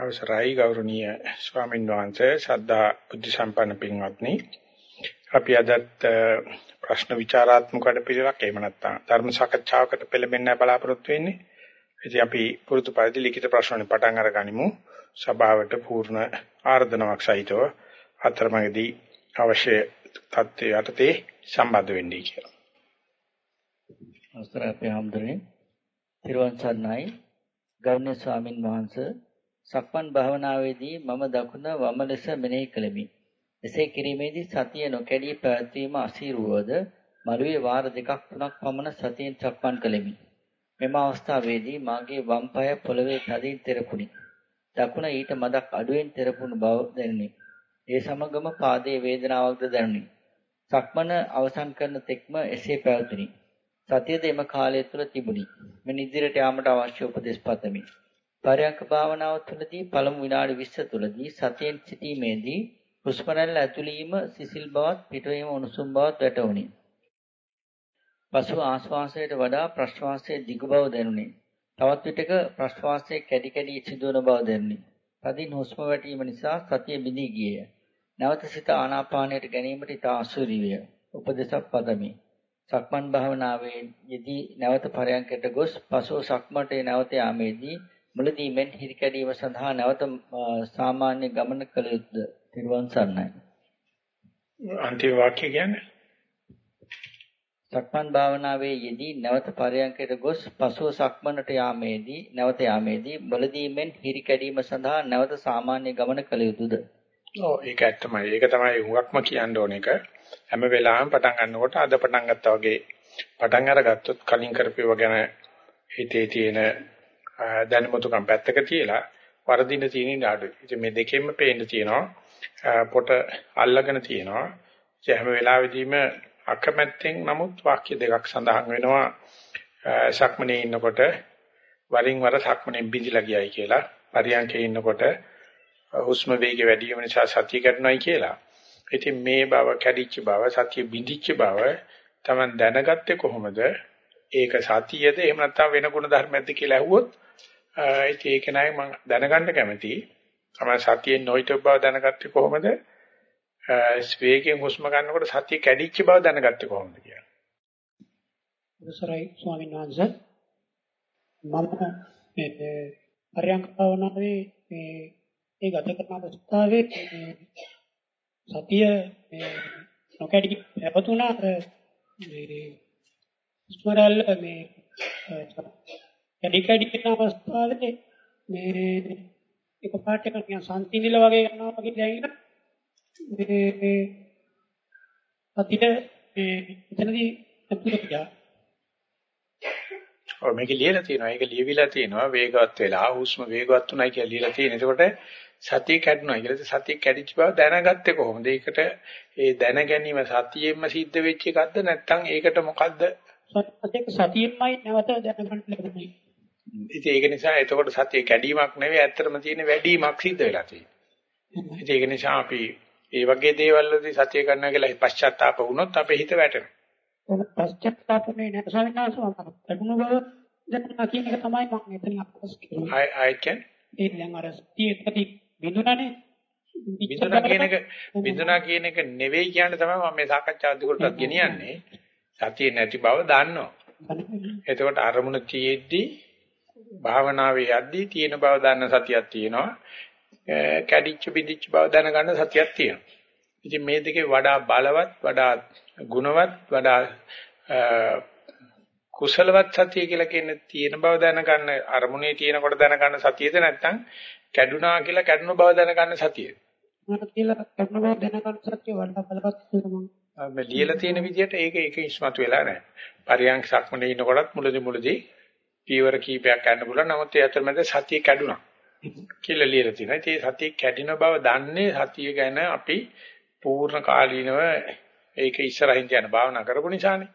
අවසරයි ගෞරවනීය ස්වාමීන් වහන්සේ ශ්‍රද්ධා බුද්ධ සම්පන්න පින්වත්නි අපි අදත් ප්‍රශ්න විචාරාත්මක වැඩපිළිවෙලක් එහෙම නැත්නම් ධර්ම සාකච්ඡාවකට පෙළඹෙන්න බලාපොරොත්තු වෙන්නේ. ඉතින් අපි පුරුදු පරිදි ලිඛිත ප්‍රශ්න වලින් පටන් අරගනිමු. සභාවට පූර්ණ ආර්දනාවක් සහිතව අතරමඟදී අවශ්‍ය තත්ත්වයට යටතේ සම්බන්ධ වෙන්නයි කියලා. අවසරයි අපේ හැමදෙරේ. තිරුවන් සරණයි ගෞරවනීය ස්වාමින් වහන්සේ සක්මන් භාවනාවේදී මම දකුණ වම ලෙස මෙනෙහි කළෙමි. එසේ කිරීමේදී සතිය නොකැඩී පැවැත්වීම අසීරුවද මළුවේ වාර දෙකක් තුනක් පමණ සතියෙන් සක්මන් කළෙමි. මෙම අවස්ථාවේදී මාගේ වම් පාය පොළවේ තදින් තෙරපුණි. දකුණ ඊට මදක් අඩුවෙන් තෙරපුණු බව දැනුනි. ඒ සමගම පාදයේ වේදනාවක්ද දැනුනි. සක්මන අවසන් කරන තෙක්ම එසේ පැවතුණි. සතියද එම කාලය තුළ තිබුණි. මෙන්න ඉදිරියට යාමට අවශ්‍ය උපදෙස් පතමි. පරයන්ක භාවනාව තුළදී පළමු විනාඩි 20 තුළදී සතියෙන් සිටීමේදී හුස්ම රැල්ල ඇතුළීම සිසිල් බවත් පිටවීම උණුසුම් බවත් වැටහුණි. පසු ආශ්වාසයට වඩා ප්‍රශ්වාසයේ දිග බව දැනුනි. තවත් විටක ප්‍රශ්වාසයේ කැඩි කැඩි සිදුවන බව දැනුනි. තදින් හුස්ම වැටීම නිසා සතිය බිඳී ගියේය. නැවත සිත ආනාපානයට ගැනීමට ඉතා අසුරි විය. උපදේශක් පදමි. සක්මන් භාවනාවේ යෙදී නැවත පරයන්කට ගොස් පසුව සක්මන්ට නැවත යාමේදී මුලදී මෙන් හිරිකැඩීම සඳහා නැවත සාමාන්‍ය ගමන කළ යුතුද? තිරුවන් සරණයි. අන්තිම වාක්‍ය කියන්නේ සක්මන් භාවනාවේ යෙදී නැවත පරයන්කයට ගොස් පසුව සක්මනට යාමේදී නැවත යාමේදී මුලදී මෙන් හිරිකැඩීම සඳහා නැවත සාමාන්‍ය ගමන කළ යුතුද? ඔව් ඒක ඇත්තමයි. ඒක තමයි හුඟක්ම කියන්න ඕන එක. හැම වෙලාවෙම පටන් ගන්නකොට අද පටන් ගත්තා වගේ පටන් අරගත්තොත් කලින් කරපේව ගැන හිතේ තියෙන දැනුමතුකම් පැත්තක තියලා වර්ධින තියෙන ආඩුයි. ඉතින් මේ දෙකෙන්ම පේන්න තියෙනවා පොට අල්ලගෙන තියෙනවා. ඒ හැම වෙලාවෙදීම අකමැත්තෙන් නමුත් වාක්‍ය දෙකක් සඳහන් වෙනවා සක්මනේ ඉන්නකොට වරින් වර සක්මනේ බිඳිලා ගියයි කියලා පරියන්කේ ඉන්නකොට හුස්ම වේගය වැඩි වීම නිසා සතිය කැඩුනයි කියලා. ඉතින් මේ බව කැඩිච්ච බව සතිය බිඳිච්ච බව Taman දැනගත්තේ කොහොමද? ඒක සතියද එහෙම නැත්නම් වෙන ගුණ ධර්මයක්ද කියලා ඇහුවොත් ඉතින් ඒක නයි මම දැනගන්න කැමතියි. තමයි සතියෙන් නොහිට බව දැනගත්තේ කොහොමද? ස්වේගයෙන් හුස්ම ගන්නකොට සතිය කැඩිච්ච බව දැනගත්තේ කොහොමද කියලා. අවසරයි ස්වාමීන් වහන්සේ. මම මේ පරයන්ක භාවනාවේ මේ ඒ ගත කරන අවස්ථාවේ සතිය මේ නොකැඩි පැවතුණා මේ ස්මරල් මේ කැඩි කැඩි වෙන අවස්ථාවේ මේ එක පාට එක නිකන් සම්තිනිල වගේ යනවා වගේ දැනෙන මේ අතිට මේ එතනදී අපිට ඔව් මේක ලියලා තියෙනවා. ඒක ලියවිලා තියෙනවා. වේගවත් වෙලා හුස්ම වේගවත් උනායි කියලා ලියලා තියෙන. එතකොට සතිය කැඩුණා කියලා. සතිය කැඩිච්ච බව දැනගත්තේ කොහොමද? ඒකට ඒ දැන ගැනීම සතියෙන්ම සිද්ධ වෙච්ච එකක්ද නැත්නම් ඒකට මොකද්ද? සතියෙන්මයි නැවත දැනගන්න ලැබුණේ. ඉතින් ඒක නිසා එතකොට සතිය කැඩීමක් නෙවෙයි ඇත්තටම තියෙන වැඩිමක් සිද්ධ වෙලා තියෙන්නේ. ඉතින් ඒක නිසා අපි මේ වගේ දේවල් වලදී සතිය කරනවා කියලා පශ්චාත්තාප වුණොත් අපේ හිත වැටෙනවා. පශ්චාත්තාපනේ නැහැ ස්වාමීන් වහන්සේ ලැබුණු බව දැනනවා කියන එක තමයි මම එතනින් අපස් කියන්නේ. I I can ඒ දැන් අර ස්ථිතී බිඳුනනේ බිඳුනා කියන එක බිඳුනා කියන එක නෙවෙයි කියන්නේ තමයි මම මේ සාකච්ඡාව දිගටත් ගෙනියන්නේ. සතිය නැති බව දන්නවා. එතකොට අරමුණ තියෙද්දි භාවනාවේ යද්දී තියෙන බව දන්න සතියක් තියෙනවා. කැඩිච්ච බිඳිච්ච බව දැනගන්න සතියක් තියෙනවා. ඉතින් මේ දෙකේ වඩා බලවත් වඩා ගුණවත් වඩා කුසලවත් සතිය කියලා කියන්නේ තියෙන බව දැනගන්න අරමුණේ තියෙනකොට දැනගන්න සතියද නැත්නම් කැඩුනා කියලා කැඩුණු බව දැනගන්න සතියද මට කියලා කැඩුණු බව දැනගන්න සතිය වඩා බලවත් වෙනවා මම ලියලා තියෙන විදිහට ඒක ඒක ඉස්මතු වෙලා නැහැ පරියන්ක සක්මනේ ඉන්නකොටත් මුලදී මුලදී පීවර කීපයක් ගන්න පුළුවන්. නමුත් ඒ අතරමැද සතිය කැඩුනා කියලා ලියලා තියෙනවා. ඒ සතිය කැඩින බව දන්නේ සතිය ගැන අපි පූර්ණ කාලීනව ඒක ඉස්සරහින් යන භාවනා කරපු නිසානේ.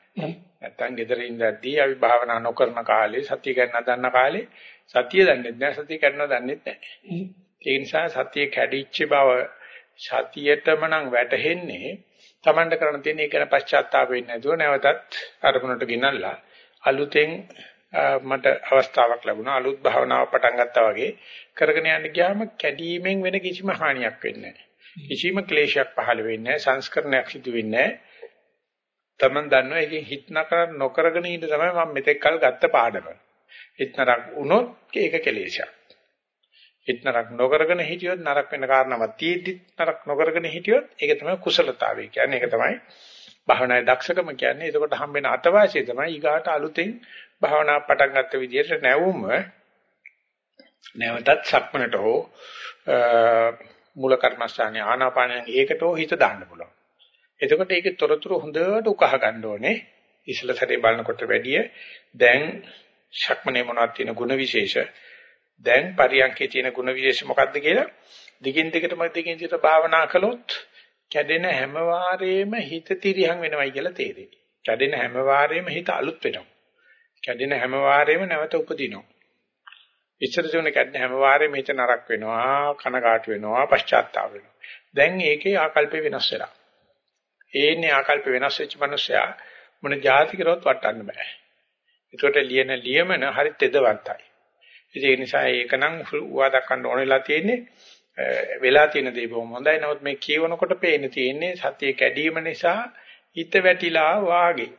නැත්තම් ගෙදර ඉඳද්දී අපි භාවනා නොකරන කාලේ සතිය ගන්න දන්න කාලේ සතිය දන්නේ නැහැ. සතිය කැඩනවා දන්නේ නැහැ. ඒ නිසා සතිය කැඩිච්ච බව සතියටම නම් වැටහෙන්නේ Tamanට කරන්න තියෙන එක ගැන පශ්චාත්තාප වෙන්නේ නැතුව නැවතත් අරමුණට ගෙනල්ලා අලුතෙන් මට අවස්ථාවක් ලැබුණා අලුත් භාවනාවක් පටන් ගත්තා වගේ කරගෙන යන්න ගියාම කැඩීමෙන් වෙන කිසිම හානියක් වෙන්නේ නැහැ. කිසිම ක්ලේශයක් පහළ වෙන්නේ නැහැ. සංස්කරණයක් සිදු වෙන්නේ නැහැ. Taman දන්නවා ඒකෙන් හිත නකර නොකරගෙන ඉන්න තමයි මම මෙතෙක් කල් ගත්ත පාඩම. හිත නරක වුණොත් ඒක කෙලේශයක්. හිත නරක නොකරගෙන හිටියොත් නරක වෙන කාරණාවක් තියෙද්දි නරක නොකරගෙන හිටියොත් ඒක තමයි කුසලතාවය කියන්නේ. ඒක තමයි භාවනාවේ දක්ෂකම කියන්නේ. එතකොට හම්බෙන අතවාසිය තමයි ඊගාට අලුතෙන් භාවනා පටන් ගත්ත විදිහට නැවුම නැවතත් සක්මනට හෝ මූල කර්මස්ථානේ ආනාපානයෙන් ඒකට හෝ හිත දාන්න පුළුවන්. එතකොට ඒකේ තොරතුරු හොඳට උකහා ගන්න ඕනේ. ඉස්සල සැරේ බලනකොට වැඩිය දැන් ශක්මනේ මොනවද තියෙන ಗುಣ විශේෂ දැන් පරියන්කේ තියෙන ಗುಣ විශේෂ මොකක්ද කියලා දිගින් දිගටම දිගින් දිගට භාවනා කළොත් කැඩෙන හැම වාරේම හිත තිරියන් වෙනවයි කියලා තේරෙයි. කැඩෙන හැම වාරේම හිත අලුත් වෙනවා. කැඩෙන හැම වාරේම නැවත උපදිනවා. ඉස්සර තුන කැඩෙන හැම වාරේම හිත නරක වෙනවා, කනකාට වෙනවා, පශ්චාත්තාප වෙනවා. දැන් ඒකේ ආකල්පේ වෙනස් වෙලා. ඒන්නේ ආකල්ප වෙනස් වෙච්ච මනුස්සයා මොන જાති කරොත් වටන්න බෑ. ඒකට ලියන ලියමන හරිත් එදවන්තයි. ඒ නිසා ඒකනම් උවා දක්වන්න ඕන වෙලා තියෙන්නේ වෙලා තියෙන දේ බොහොම හොඳයි. නමුත් මේ කියවනකොට පේන්න තියෙන්නේ සතිය කැඩීම නිසා හිත වැටිලා වාගේ.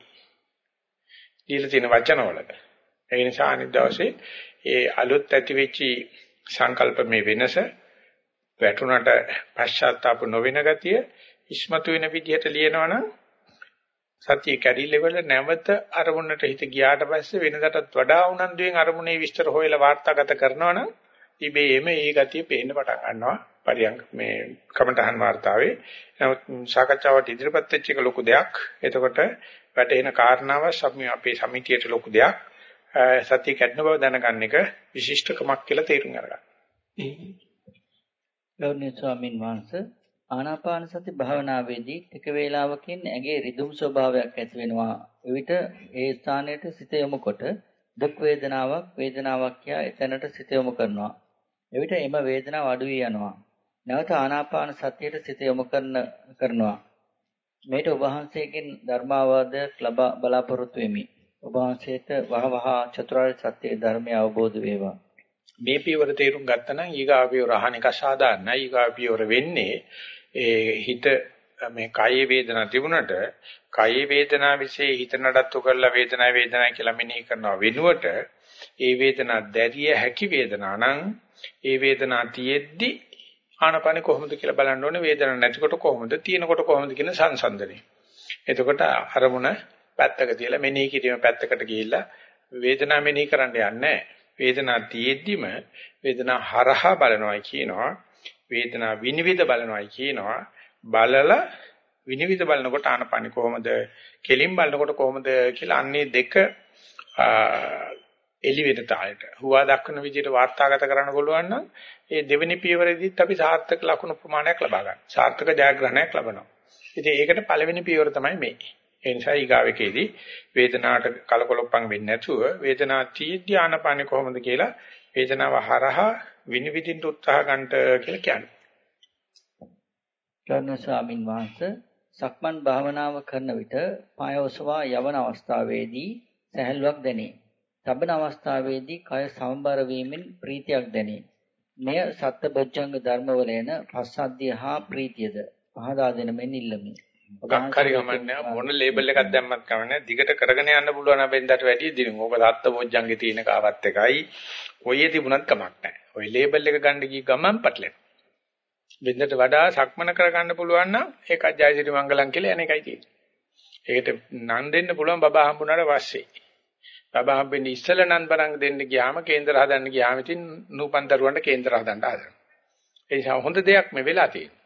දීලා තියෙන වචනවලට. ඒ නිසා අනිත් දවසේ ඒ අලුත් ඇති වෙච්චි සංකල්ප මේ වෙනස වැටුණට පශ්චාත්තාප නොවෙන ගතිය ඉස්මතු වෙන විදිහට ලියනවනම් සතිය කැඩිල්ල වල නැවත අරමුණට හිත ගියාට පස්සේ වෙනදටත් වඩා උනන්දුවෙන් අරමුණේ විස්තර හොයලා වාර්තාගත කරනවනම් ඉබේම ඒ ගතිය පේන්න පටන් ගන්නවා පරියංග මේ කමඨහන් වාර්තාවේ නමුත් සාකච්ඡාවට ඉදිරිපත් වෙච්ච එක ලොකු දෙයක් එතකොට වැටෙන කාරණාව අපේ සමිතියට ලොකු දෙයක් සතිය කැඩෙන බව දැනගන්න එක විශිෂ්ටකමක් කියලා තේරුම් ගන්න. ගෞරවනීය ස්වාමින් වහන්සේ ආනාපාන සති භාවනාවේදී ටික වේලාවකින් ඇගේ රිදුම් ස්වභාවයක් ඇති වෙනවා. එවිට ඒ ස්ථානයට සිත යොමුකොට දුක් වේදනාවක් වේදනාවක් කියා එතැනට සිත යොමු කරනවා. එවිට එම වේදනාව අඩු වී යනවා. නැවත ආනාපාන සතියට සිත යොමු කරන කරනවා. මේට ඔබ වහන්සේගෙන් ධර්මාවාදයක් ලබා බලාපොරොත්තු වෙමි. ඔබ වහන්සේට වහවහ චතුරාර්ය සත්‍ය ධර්මය අවබෝධ වේවා. මේ පියවර තේරුම් ගත්තා නම් ඊගා පියවර අහන එක සාධාරණයි. ඊගා පියවර වෙන්නේ ඒ හිත මේ කායේ වේදනා තිබුණට කායේ වේදනා વિશે හිත නඩත්තු කරලා වේදනාව වේදනාව කියලා මෙනෙහි කරනවා වෙනුවට ඒ වේදනා දැරිය හැකි වේදනා නම් ඒ වේදනා තියෙද්දි ආනපන කොහොමද කියලා බලන්න ඕනේ වේදනාවක් නැතිකොට කොහොමද තියෙනකොට කොහොමද කියන සංසන්දනය. එතකොට අරමුණ පැත්තක තියලා මෙනෙහි කිරීම පැත්තකට ගිහිල්ලා වේදනාව මෙනෙහි කරන්න යන්නේ වේදනාව තියෙද්දිම වේදනාව හරහා බලනවා කියනවා. වේදනා විනිවිද බලනවායි කියනවා. බලලා විනිවිද බලනකොට ආනපන කොහොමද කෙලින් බලනකොට කොහොමද කියලා අන්නේ දෙක එලි වෙන තාලෙට හුවා දක්වන විදිහට වාර්තාගත කරන්න පුළුවන් නම් ඒ දෙවෙනි පියවරේදීත් අපි සාර්ථක ලකුණු ප්‍රමාණයක් ලබා ගන්න. සාර්ථක ජයග්‍රහණයක් ලබනවා. ඉතින් ඒකට පළවෙනි පියවර තමයි මේ. ඒ නිසා ඊගාවෙකේදී වේදනාවට කලකොලොප්පන් වෙන්නේ නැතුව වේදනා තීත්‍ය ආනපාන කොහොමද කියලා වේදනාව හරහා විනිවිදින්න උත්සාහ ගන්නට කියලා කියන්නේ. ගෞරවනීය ස්වාමින් වහන්සේ සක්මන් භාවනාව කරන විට පාය ඔසවා යවන අවස්ථාවේදී සැහැල්ලුවක් දැනේ. තබන අවස්ථාවේදී කය සමබර වීමෙන් ප්‍රීතියක් දැනේ. මෙය සත්බොජ්ජංග ධර්මවල එන පස්සද්ධිය හා ප්‍රීතියද පහදා දෙන මෙන් ඉල්ලමි. මොකක් හරි ගමන්නේ මොන ලේබල් එකක් දැම්මත් කමන්නේ දිගට කරගෙන යන්න පුළුවන් අපෙන්දට වැඩි දිනුම්. ඕක සත්බොජ්ජංගේ තියෙන කාවත් එකයි. කොයියේ තිබුණත් කමක් නැහැ. ওই ලේබල් එක ගන්න ගිය ගමන් පටලෙනවා. වෙනදට වඩා සක්මන කරගන්න පුළුවන් නම් ඒකත් ජයසිරි මංගලම් කියලා යන එකයි තියෙන්නේ. ඒකට නම් දෙන්න පුළුවන් බබා හම්බුනාට පස්සේ. බබා හම්බෙන්නේ ඉස්සෙල්ල නම් බරං දෙන්න ගියාම කේන්දර හදන්න ගියාම ඉතින් නූපන් දරුවන්ට කේන්දර හදන්න හදනවා. ඒ නිසා හොඳ දෙයක් මේ වෙලා තියෙන්නේ.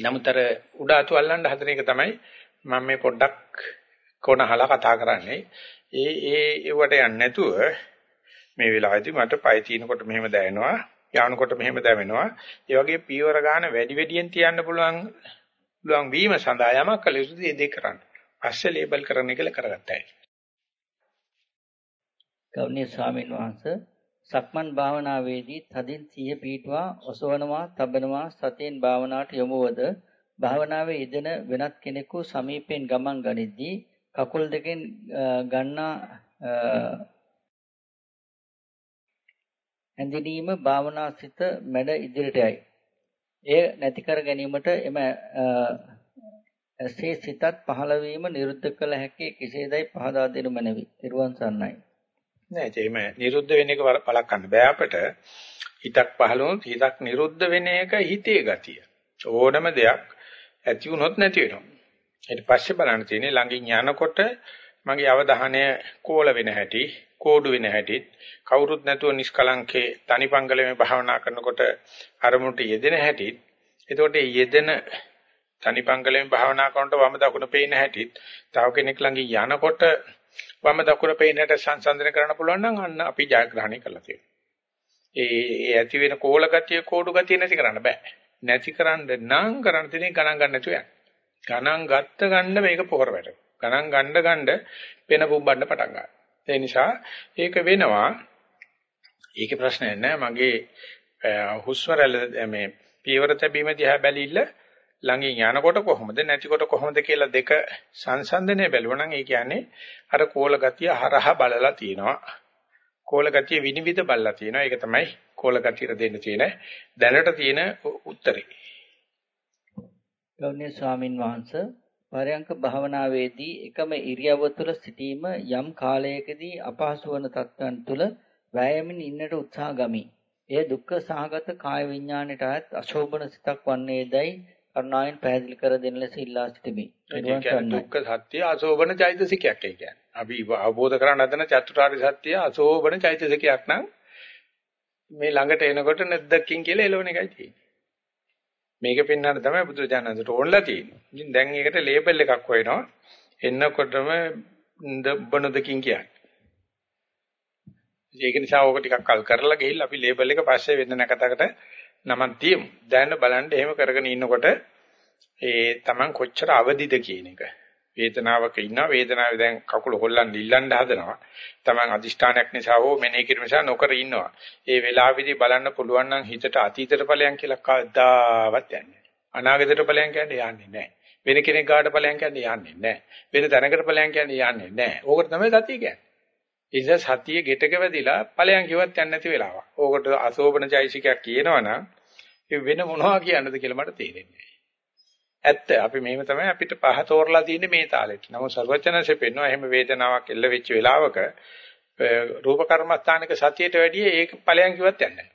නමුත් අර උඩ අතු අල්ලන්න හදන එක තමයි මම මේ පොඩ්ඩක් කොනහලා කතා කරන්නේ. ඒ ඒ ඒවට යන්නේ නැතුව මේ වෙලාවේදී මට පය තිනකොට මෙහෙම දැනෙනවා යනකොට මෙහෙම දැවෙනවා ඒ වගේ පීවර ගන්න වැඩි වැඩියෙන් තියන්න පුළුවන් පුළුවන් වීම සඳහා යමක් කළ යුතුද ඒ දෙක කරන්න. පස්සේ ලේබල් කරන එක කරගත්තයි. ගෞරවනීය ස්වාමීන් වහන්සේ සක්මන් භාවනාවේදී තදින් සිය පීඨවා ඔසවනවා තබනවා සතියෙන් භාවනාවට යොමුවද භාවනාවේ යෙදෙන වෙනත් කෙනෙකු සමීපයෙන් ගමන් ගනිද්දී කකුල් දෙකෙන් ගන්නා හැඳිනීම භාවනා සිත මැඩ ඉදිරියට යයි. එය නැති කර ගැනීමට එම ඇසේ සිතත් පහළ වීම නිරුද්ධ කළ හැකි කෙසේදයි පහදා දෙනු මැනවි. ත්‍රිවන් සන්නයි. නෑ එහෙම නිරුද්ධ වෙන එක බලකන්න බෑ අපට. හිතක් පහළ වුණොත් හිතක් නිරුද්ධ වෙන එක හිතේ ගතිය. ඕනම දෙයක් ඇති වුණොත් නැති වෙනවා. ඊට පස්සේ බලන්න තියෙන්නේ ළඟින් යනකොට මගේ අවධානය කෝල වෙන හැටි, කෝඩු වෙන හැටි, කවුරුත් නැතුව නිෂ්කලංකේ තනිපංගලමේ භාවනා කරනකොට අරමුණට යෙදෙන හැටි. එතකොට යෙදෙන තනිපංගලෙන් භාවනා කරනකොට වම දකුණ පේන හැටිත් තව කෙනෙක් ළඟින් යනකොට වම දකුණ පේන හැට සංසන්දනය කරන්න පුළුවන් නම් අන්න අපි ජයග්‍රහණය කළා තියෙනවා. ඒ ඇති වෙන කෝල ගතිය කෝඩු ගතිය නැති කරන්න බෑ. නැති කරන්න නම් කරන්න තියෙන්නේ ගණන් ගන්න නැතුව යන්න. ගණන් ගත්ත ගන්න මේක පොහොර වැටෙනවා. ගණන් ගන්න ගන්න වෙන පුම්බන්න පටන් ගන්නවා. ඒ නිසා ඒක වෙනවා. ඒකේ ප්‍රශ්නයක් නෑ මගේ හුස්ම රැල්ල මේ පියවර තැබීම දිහා බැලිල්ල ළඟින් යනකොට කොහොමද නැතිකොට කොහොමද කියලා දෙක සංසන්දනය බැලුවා නම් ඒ කියන්නේ අර කෝල ගතිය හරහා බලලා තියෙනවා. කෝල ගතිය විනිවිද බලලා තියෙනවා. ඒක තමයි කෝල ගතියට දෙන්න තියෙන දැනට තියෙන උත්තරේ. ගෞරවනීය ස්වාමින් වහන්සේ පරයන්ක භාවනාවේදී එකම ඉරියව්ව තුළ සිටීම යම් කාලයකදී අපහසු වන තත්ත්වයන් තුළ වෑයමින් ඉන්නට උත්සාහ ගමි. එය දුක්ඛ සහගත කාය විඥාණයට අයත් අශෝභන සිතක් වන්නේදයි කරුණාවෙන් පැහැදිලි කර දෙන ලෙස ඉල්ලා සිටිමි. ඒ කියන්නේ දුක්ඛ සත්‍ය අශෝභන චෛතසිකයක් ඒ කියන්නේ. අපි අවබෝධ කරගන්න හදන චතුරාර්ය සත්‍ය අශෝභන චෛතසිකයක් නම් මේ ළඟට එනකොට නැද්දකින් කියලා එළවණ එකයි තියෙන්නේ. මේක පෙන්වන්න තමයි බුදුරජාණන්සට ඕනලා තියෙන්නේ. ඉතින් දැන් ඒකට ලේබල් එකක් හොයනවා. එන්නකොටම බනදකින් කියන්නේ. ඒක නිසා ඕක ටිකක් කල් කරලා ගිහිල්ලා අපි ලේබල් එක පස්සේ වෙන නැකතකට නමක් තියමු. දැන් බලන්න එහෙම කරගෙන ඉන්නකොට ඒ Taman කොච්චර අවදිද කියන එක. වේදනාවක ඉන්නවා වේදනාවේ දැන් කකුල හොල්ලන්න ඉල්ලන්න හදනවා. Taman අදිෂ්ඨානයක් නිසා හෝ මෙනෙහි කිරීම නිසා නොකර ඉන්නවා. ඒ වෙලාවේදී බලන්න පුළුවන් නම් හිතට අතීතයට ඵලයන් කියලා කවදාවත් යන්නේ අනාගතයට ඵලයන් කියන්නේ යන්නේ නැහැ. වෙන කෙනෙක් ගාඩ ඵලයන් කියන්නේ යන්නේ නැහැ. වෙන තැනකට ඵලයන් කියන්නේ යන්නේ නැහැ. ඕකට තමයි සතිය කියන්නේ. ඒ නිසා සතිය ගෙටක වැදිලා ඵලයන් කිව්වත් යන්නේ නැති වෙලාවක්. ඕකට අසෝබන චෛසිකයක් කියනවනම් වෙන මොනවා කියන්නද කියලා මට තේරෙන්නේ ඇත්ත අපි මෙහෙම තමයි අපිට පහ තෝරලා තියෙන්නේ මේ තාලෙට. නමුත් ਸਰවචනසේ පෙන්වනවා එහෙම වේදනාවක් එල්ල වෙච්ච වෙලාවක රූප කර්මස්ථානික සතියට වැඩිය ඒක ඵලයන් කිව්වත් යන්නේ නැහැ.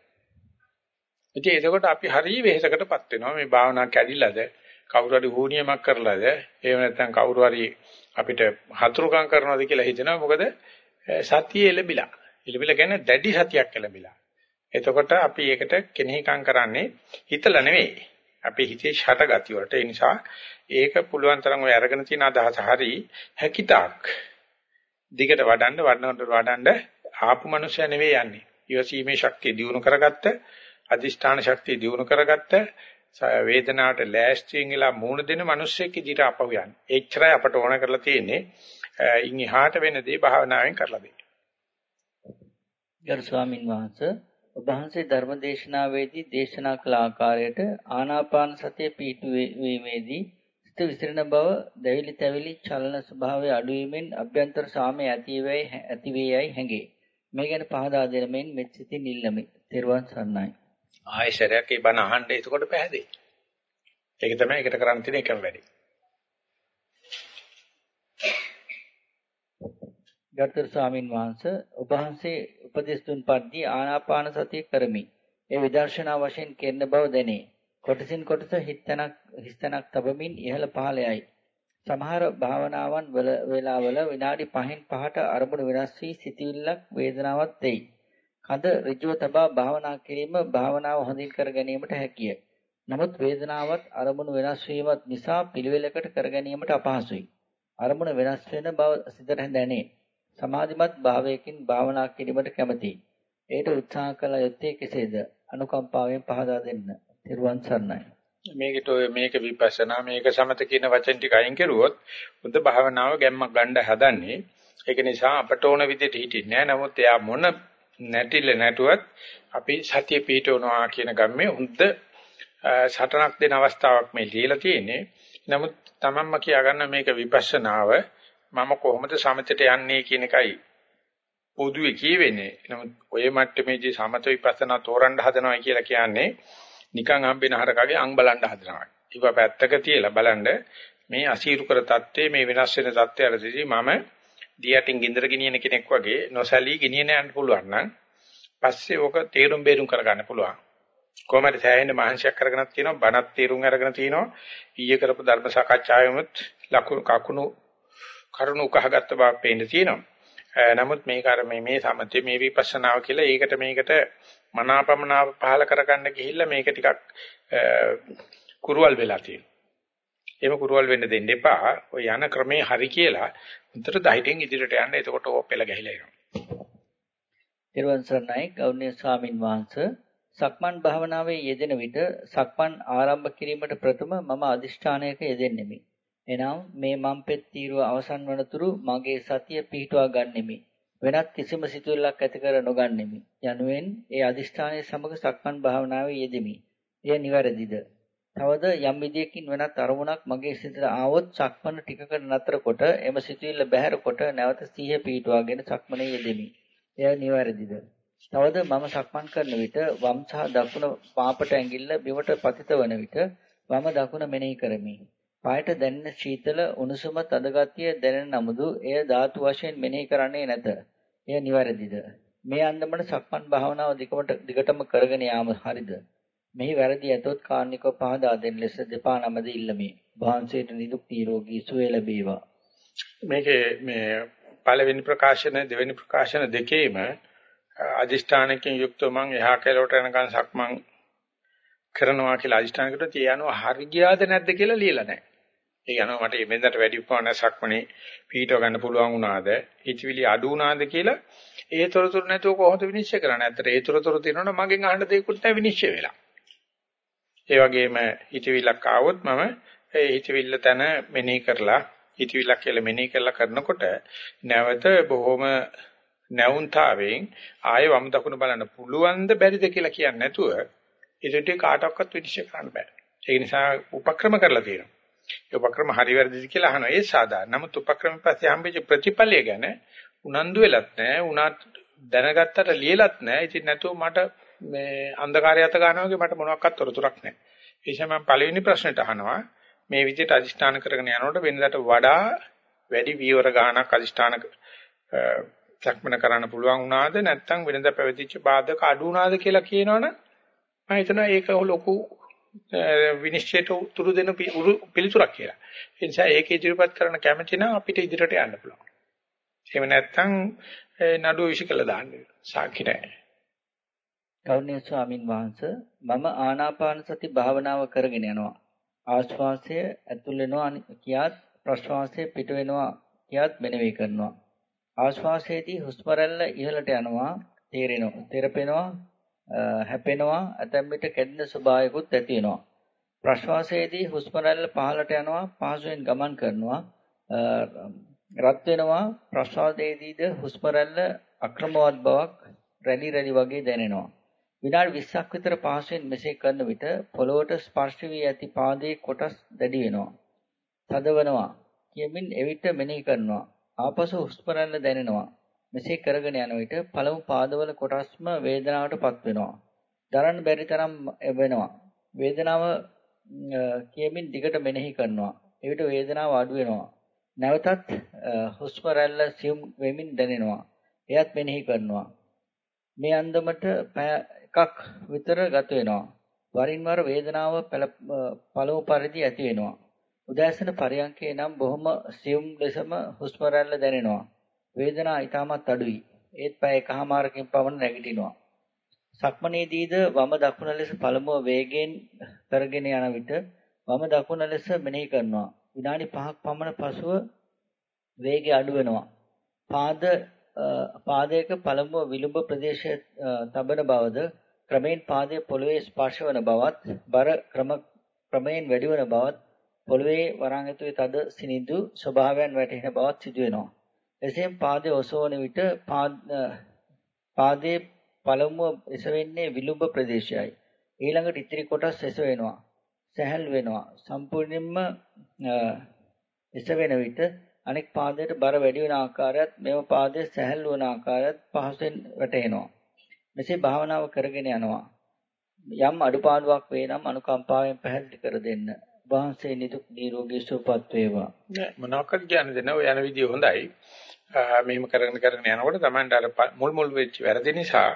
ඉතින් එතකොට අපි හරිය වෙහෙසකටපත් වෙනවා මේ භාවනා කැඩිලාද කවුරු හරි හුනියමක් කරලාද එහෙම නැත්නම් කවුරු හරි අපිට හතුරුකම් කරනවාද කියලා හිතෙනවා මොකද Eh, සතිය එළබිලා. එළබිලා කියන්නේ දැඩි සතියක් එළබිලා. එතකොට අපි ඒකට කෙනෙහිකම් කරන්නේ හිතලා නෙවෙයි. අපේ හිතේ ෂට ගතිය වලට. ඒ නිසා ඒක පුළුවන් තරම් ඔය අරගෙන තියෙන අදහස හරි හැකිතාක්. දිගට වඩන්න වඩනකොට වඩන්න ආපු මනුස්සය නෙවෙයි යන්නේ. ඊවසීමේ ශක්තිය දියුණු කරගත්ත, අදිෂ්ඨාන ශක්තිය දියුණු කරගත්ත, වේදනාවට ලෑස්තියෙන් ඉලා මූණ දෙන මිනිස්සෙක් ඉදිරියට අපව යන්නේ. එච්චරයි අපට ඕන කරලා තියෙන්නේ. ඉන් එහාට වෙන දේ භාවනාවෙන් කරලා දෙන්න. ගරු ස්වාමින් වහන්සේ ඔබ වහන්සේ ධර්මදේශනාවේදී දේශනා කළ ආකාරයට ආනාපාන සතිය පිහිටුවීමේදී සිත විසිරෙන බව, දැවිලි තැවිලි චලන ස්වභාවය අඩුවීමෙන් අභ්‍යන්තර සාමය ඇතිවේයි ඇතිවේයයි හැඟේ. මේ ගැන පහදා දෙනමින් මෙත් සිතින් ඉල්ලමි. තෙරුවන් සරණයි. ආයෙසරයක් ඒ බණ අහන්න එතකොට පැහැදේ. ඒක තමයි ඒකට කරන්න තියෙන එකම වැඩේ. ගරුතර ස්වාමින් වහන්සේ ඔබ වහන්සේ උපදෙස් දුන් පරිදි ආනාපාන සතිය කරමි. ඒ විදර්ශනා වශයෙන් කෙරෙන බව දැනේ. කොටසින් කොටස හිතනක් හිතනක් තබමින් ඉහළ පහළ යයි. සමහර භාවනාවන් වල වේලාවල විනාඩි 5න් 5ට අරමුණු වෙනස් වී සිතවිල්ලක් වේදනාවක් දෙයි. කඳ ඍජුව තබා භාවනා කිරීම භාවනාව හොඳින් කර ගැනීමට හැකිය. නමුත් වේදනාවත් අරමුණු වෙනස් වීමත් නිසා පිළිවෙලකට කර ගැනීමට අපහසුයි. අරමුණ වෙනස් වෙන බව සිතට දැනේ. සමාධිමත් භාවයකින් භාවනා කිරීමට කැමැති. ඒට උත්සාහ කළ යුත්තේ කෙසේද? අනුකම්පාවෙන් පහදා දෙන්න. ත්‍රිවන් සරණයි. මේකට ඔය මේක විපස්සනා මේක සමත කියන වචන ටික අයින් කරුවොත් බුද්ධ භාවනාව ගැම්මක් ගන්න හදන්නේ. ඒක නිසා අපට ඕන විදිහට හිටින්නේ නැහැ. නමුත් එයා මොන නැටිල නැටුවත් අපි සතිය පිටවනවා කියන ගම්මේ හොඳ සටනක් දෙන අවස්ථාවක් මේ ලියලා තියෙන්නේ. නමුත් තමන්ම කියා ගන්න මේක විපස්සනාව මම කොහොමද සමතට යන්නේ කියන එකයි පොදුවේ කියවෙන්නේ. නමුත් ඔය මට්ටමේදී සමත විපස්සනා තෝරන්න හදනවා කියලා කියන්නේ නිකන් හම්බෙන හරකගේ අං බලන්න හදනවා. ඊප පැත්තක තියලා බලන්න මේ අසීරුකර தත්ත්වයේ මේ වෙනස් වෙන தත්ත්වයටදී මම දියටින් ගින්දර ගෙනියන කෙනෙක් වගේ නොසලී ගෙනියන යන්න පුළුවන් නම් පස්සේ ඕක තේරුම් බේරුම් කරගන්න පුළුවන්. කොහමද සෑහෙන මහන්සියක් කරගෙනත් තියෙනවා බණත් තේරුම් අරගෙන තියෙනවා ඊයේ කරපු ධර්ම සාකච්ඡාවෙමුත් ලකුණු කකුණු කරුණු කහගත්ත බව පේන්න තියෙනවා. නමුත් මේක අර මේ මේ සමතේ මේ විපස්සනාව කියලා ඒකට මේකට මනාපමනාව පහල කරගන්න ගිහිල්ලා මේක ටිකක් කුරුවල් වෙලා තියෙනවා. එහෙම කුරුවල් වෙන්න දෙන්න එපා. ඔය යන ක්‍රමේ හරි කියලා උන්ට ධෛර්යයෙන් ඉදිරියට යන්න. එතකොට ඕක පෙළ ගැහිලා එනවා. ත්‍රිවන් සරණයි. ගෞරවනීය ස්වාමින් වහන්සේ සක්මන් භාවනාවේ යෙදෙන විට සක්මන් ආරම්භ කිරීමට ප්‍රථම මම අදිෂ්ඨානයක යෙදෙන්නෙමි. එනම් මේ මම් පෙත් තීරුව අවසන් වනතුරු මගේ සතිය පිහිටුවා ගන්නෙමි. වෙනත් කිසිම සිතුවිල්ලක් ඇති කර නොගන්නෙමි. යනුවෙන් ඒ අදිෂ්ඨානයේ සමග සක්මන් භාවනාවේ යෙදෙමි. එය නිවැරදිද? තවද යම් විදියකින් වෙනත් අරමුණක් මගේ සිතට ආවොත් සක්මන ටිකකට නතර කොට එම සිතුවිල්ල බැහැර කොට නැවත සීහ පිහිටුවාගෙන සක්මනේ යෙදෙමි. එය නිවැරදිද? තවද මම සක්මන් කරන විට වම් සහ දකුණ පාපට ඇඟිල්ල බිමට පතිත වන විට වම දකුණ මෙනෙහි කරමි. පායට දැනෙන ශීතල උණුසුම තද ගතිය දැනෙන නමුදු එය ධාතු වශයෙන් මෙනෙහි කරන්නේ නැත. එය නිවැරදිද? මේ අන්දමට සක්මන් භාවනාව දිගට දිගටම කරගෙන යාම හරිද? මෙහි වැරදි ඇතොත් කාර්නිකව පහදා දෙන ලෙස දෙපා නමද ඉල්ලමි. වහන්සේට නිදුක් නිරෝගී සුවය ලැබේවා. මේකේ මේ පළවෙනි ප්‍රකාශන දෙවෙනි ප්‍රකාශන දෙකේම අදිෂ්ඨානකින් යුක්තව මං එහා කෙළවරට යනකන් සක්මන් කරනවා කියලා අදිෂ්ඨාන කරලා තියනවා හරි ගියාද නැද්ද කියලා ලියලා නැහැ. ඒ යනවා මට මෙන්දට වැඩි උපවන සක්මනේ පීඨව ගන්න පුළුවන් වුණාද? හිතවිලි අඩු වුණාද කියලා ඒ තොරතුරු නැතුව කොහොමද විනිශ්චය කරන්නේ? ඇත්තට ඒ තොරතුරු තියෙනවනම් මගෙන් අහන්න දෙයක්වත් නැහැ විනිශ්චය වෙලා. ඒ වගේම හිතවිල්ලක් ආවොත් මම ඒ හිතවිල්ල තන මෙනෙහි කරලා හිතවිල්ලක් කියලා මෙනෙහි කරලා කරනකොට නැවත බොහොම නැවුම්තාවයෙන් ආයෙ වම් දකුණ බලන්න පුළුවන්ද බැරිද කියලා කියන්නේ නැතුව ඒකට කාටවත් විනිශ්චය කරන්න බෑ. ඒ නිසා උපක්‍රම කරලා තියෙනවා. ඒ උපක්‍රම හරි වැරදිද කියලා අහනවා. ඒ සාධාරණ. නමුත් උපක්‍රම පස්සේ හම්බෙච්ච ප්‍රතිඵලය ගැන උනන්දු වෙලත් නැහැ. උනාත් දැනගත්තට ලියලත් නැහැ. ඉතින් නැතුව මට මේ අන්ධකාරය අත ගන්නවා වගේ මට මොනවත් තොරතුරක් නැහැ. ඒ නිසා මම පළවෙනි ප්‍රශ්නෙට අහනවා මේ විදිහට අදිෂ්ඨාන කරගෙන යනකොට වෙනදාට වඩා වැඩි වීවර ගානක් අදිෂ්ඨාන සක්මන කරන්න පුළුවන් වුණාද නැත්නම් වෙනදා පැවතිච්ච බාධක අඩු වුණාද කියලා කියනවනම් මම හිතනවා ඒක ලොකු විනිශ්චයට උතුරු දෙන පිළිතුරක් කියලා. ඒ නිසා ඒක ඉදිරිපත් කරන කැමැති නම් අපිට ඉදිරියට යන්න පුළුවන්. එහෙම නැත්නම් නඩුව විශ්කලා දාන්න සාක්ෂි නැහැ. ගෞරවනීය ස්වාමින් වහන්සේ මම ආනාපාන සති භාවනාව කරගෙන යනවා. ආශ්වාසය ඇතුල් වෙනවා කියාත් ප්‍රශ්වාසය පිට වෙනවා කියාත් මෙනෙහි කරනවා. ආශ්වාසයේදී හුස්ම රැල්ල ඉහළට යනවා තේරෙනවා තෙරපෙනවා හැපෙනවා ඇතැම් විට කැඩෙන ස්වභාවයකුත් ඇති වෙනවා. ප්‍රශ්වාසයේදී හුස්ම රැල්ල පහළට යනවා පහසුවෙන් ගමන් කරනවා රත් වෙනවා. ප්‍රශ්වාසයේදීද හුස්ම රැල්ල අක්‍රමවත් බවක් රැලි රැලි වගේ දැනෙනවා. විනාඩි 20ක් විතර පහසුවෙන් මෙසේ කරන විට පොළොවට ස්පර්ශ වී ඇති පාදයේ කොටස් දැඩි වෙනවා. තදවනවා. කියමින් එවිට මෙනෙහි කරනවා. ආපසු හුස්ම රැල්ල දැනෙනවා. මෙසේ කරගෙන යන විට පළමු පාදවල කොටස්ම වේදනාවටපත් වෙනවා. දරන්න බැරි තරම් වෙනවා. වේදනාව කියමින් දිගට මෙනෙහි කරනවා. එවිට වේදනාව අඩු වෙනවා. නැවතත් හුස්ම රැල්ල සියුම් වෙමින් දැනෙනවා. එයත් මෙනෙහි කරනවා. මේ අන්දමට පැය එකක් විතර ගත වෙනවා. වරින් වර වේදනාව පළමු පරිදි ඇති වෙනවා. උදෑසන පරයන්කේ නම් බොහොම සියුම් ලෙසම හුස්ම රැල්ල දැනෙනවා. වේදනාව ඊටමත් අඩුයි. ඒත් පැය එකහමාරකින් පමණ නැගිටිනවා. සක්මනේදීද වම දකුණ ලෙස පළමුව වේගයෙන් කරගෙන යන විට වම දකුණ ලෙස මෙනෙහි කරනවා. විනාඩි 5ක් පමණ පසුව වේගය අඩු වෙනවා. පාද පාදයක පළමුව විලුඹ ප්‍රදේශයේ තබන බවද ක්‍රමෙන් පාදයේ පොළවේ ස්පර්ශ වන බවත් බර ක්‍රම ක්‍රමයෙන් වැඩි වන බවත් පොළවේ වරන් ඇතුලේ තද සිනිඳු ස්වභාවයන් වැටහෙන බවත් සිදුවෙනවා. එසේම පාදයේ ඔසවන විට පාදයේ පළමුව එසවෙන්නේ විලුඹ ප්‍රදේශයයි. ඊළඟට ඉතිරි කොටස් එසවෙනවා. සැහැල් වෙනවා. සම්පූර්ණයෙන්ම එසවෙන විට අනෙක් පාදයට බර වැඩි වෙන ආකාරයත් මෙම පාදයේ සැහැල්ලු වන ආකාරයත් පහසෙන් වැටහෙනවා. මෙසේ භාවනාව කරගෙන යනවා. යම් අඩුපාඩුවක් වේ නම් අනුකම්පාවෙන් පැහැදිලි කර දෙන්න. වහන්සේ නිදුක් නිරෝගී සුවපත් වේවා. මොනවාක්ද කියන්නේ නැ ඔය යන විදිය හොඳයි. මෙහෙම කරගෙන කරගෙන යනකොට Tamanට අර මුල් මුල් වෙච්ච වැරදි නිසා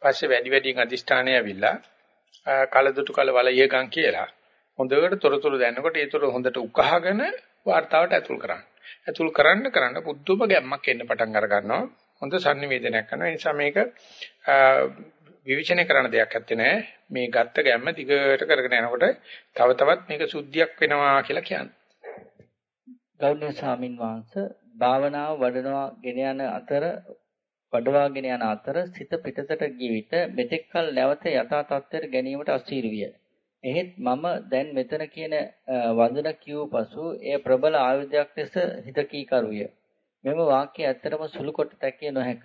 පස්සේ වැඩි වැඩියෙන් අදිෂ්ඨානය ඇවිල්ලා කලදුටු කල වලයේගම් කියලා හොඳට තොරතුරු දැනනකොට ඒතොර හොඳට උකහාගෙන වார்த்தාවට ඇතුල් කරන්න. ඇතුල් කරන්න කරන්න පුදුම ගැම්මක් එන්න පටන් අර ගන්නවා. හොඳ sannivedanayak කරනවා. ඒ නිසා මේක විවිචනය කරන දෙයක් ඇත්තේ නෑ. මේ ගත්ත ගැම්ම දිගට කරගෙන යනකොට තව තවත් මේක සුද්ධියක් වෙනවා කියලා කියන්නේ. ගෞරවනීය ස්වාමින් වහන්සේ භාවනාව වඩනවා ගෙන යන අතර වඩවාගෙන යන අතර සිත පිටතට ගිය විට මෙතෙක්කල් නැවත යථා තත්ත්වයට ගැනීමට අසීරු විය. එහෙත් මම දැන් මෙතන කියන වදන කියූ පසු එය ප්‍රබල ආයුධයක් ලෙස හිත කීකරුය. මෙම වාක්‍ය ඇත්තටම සුළු කොට තැකිය නොහැක.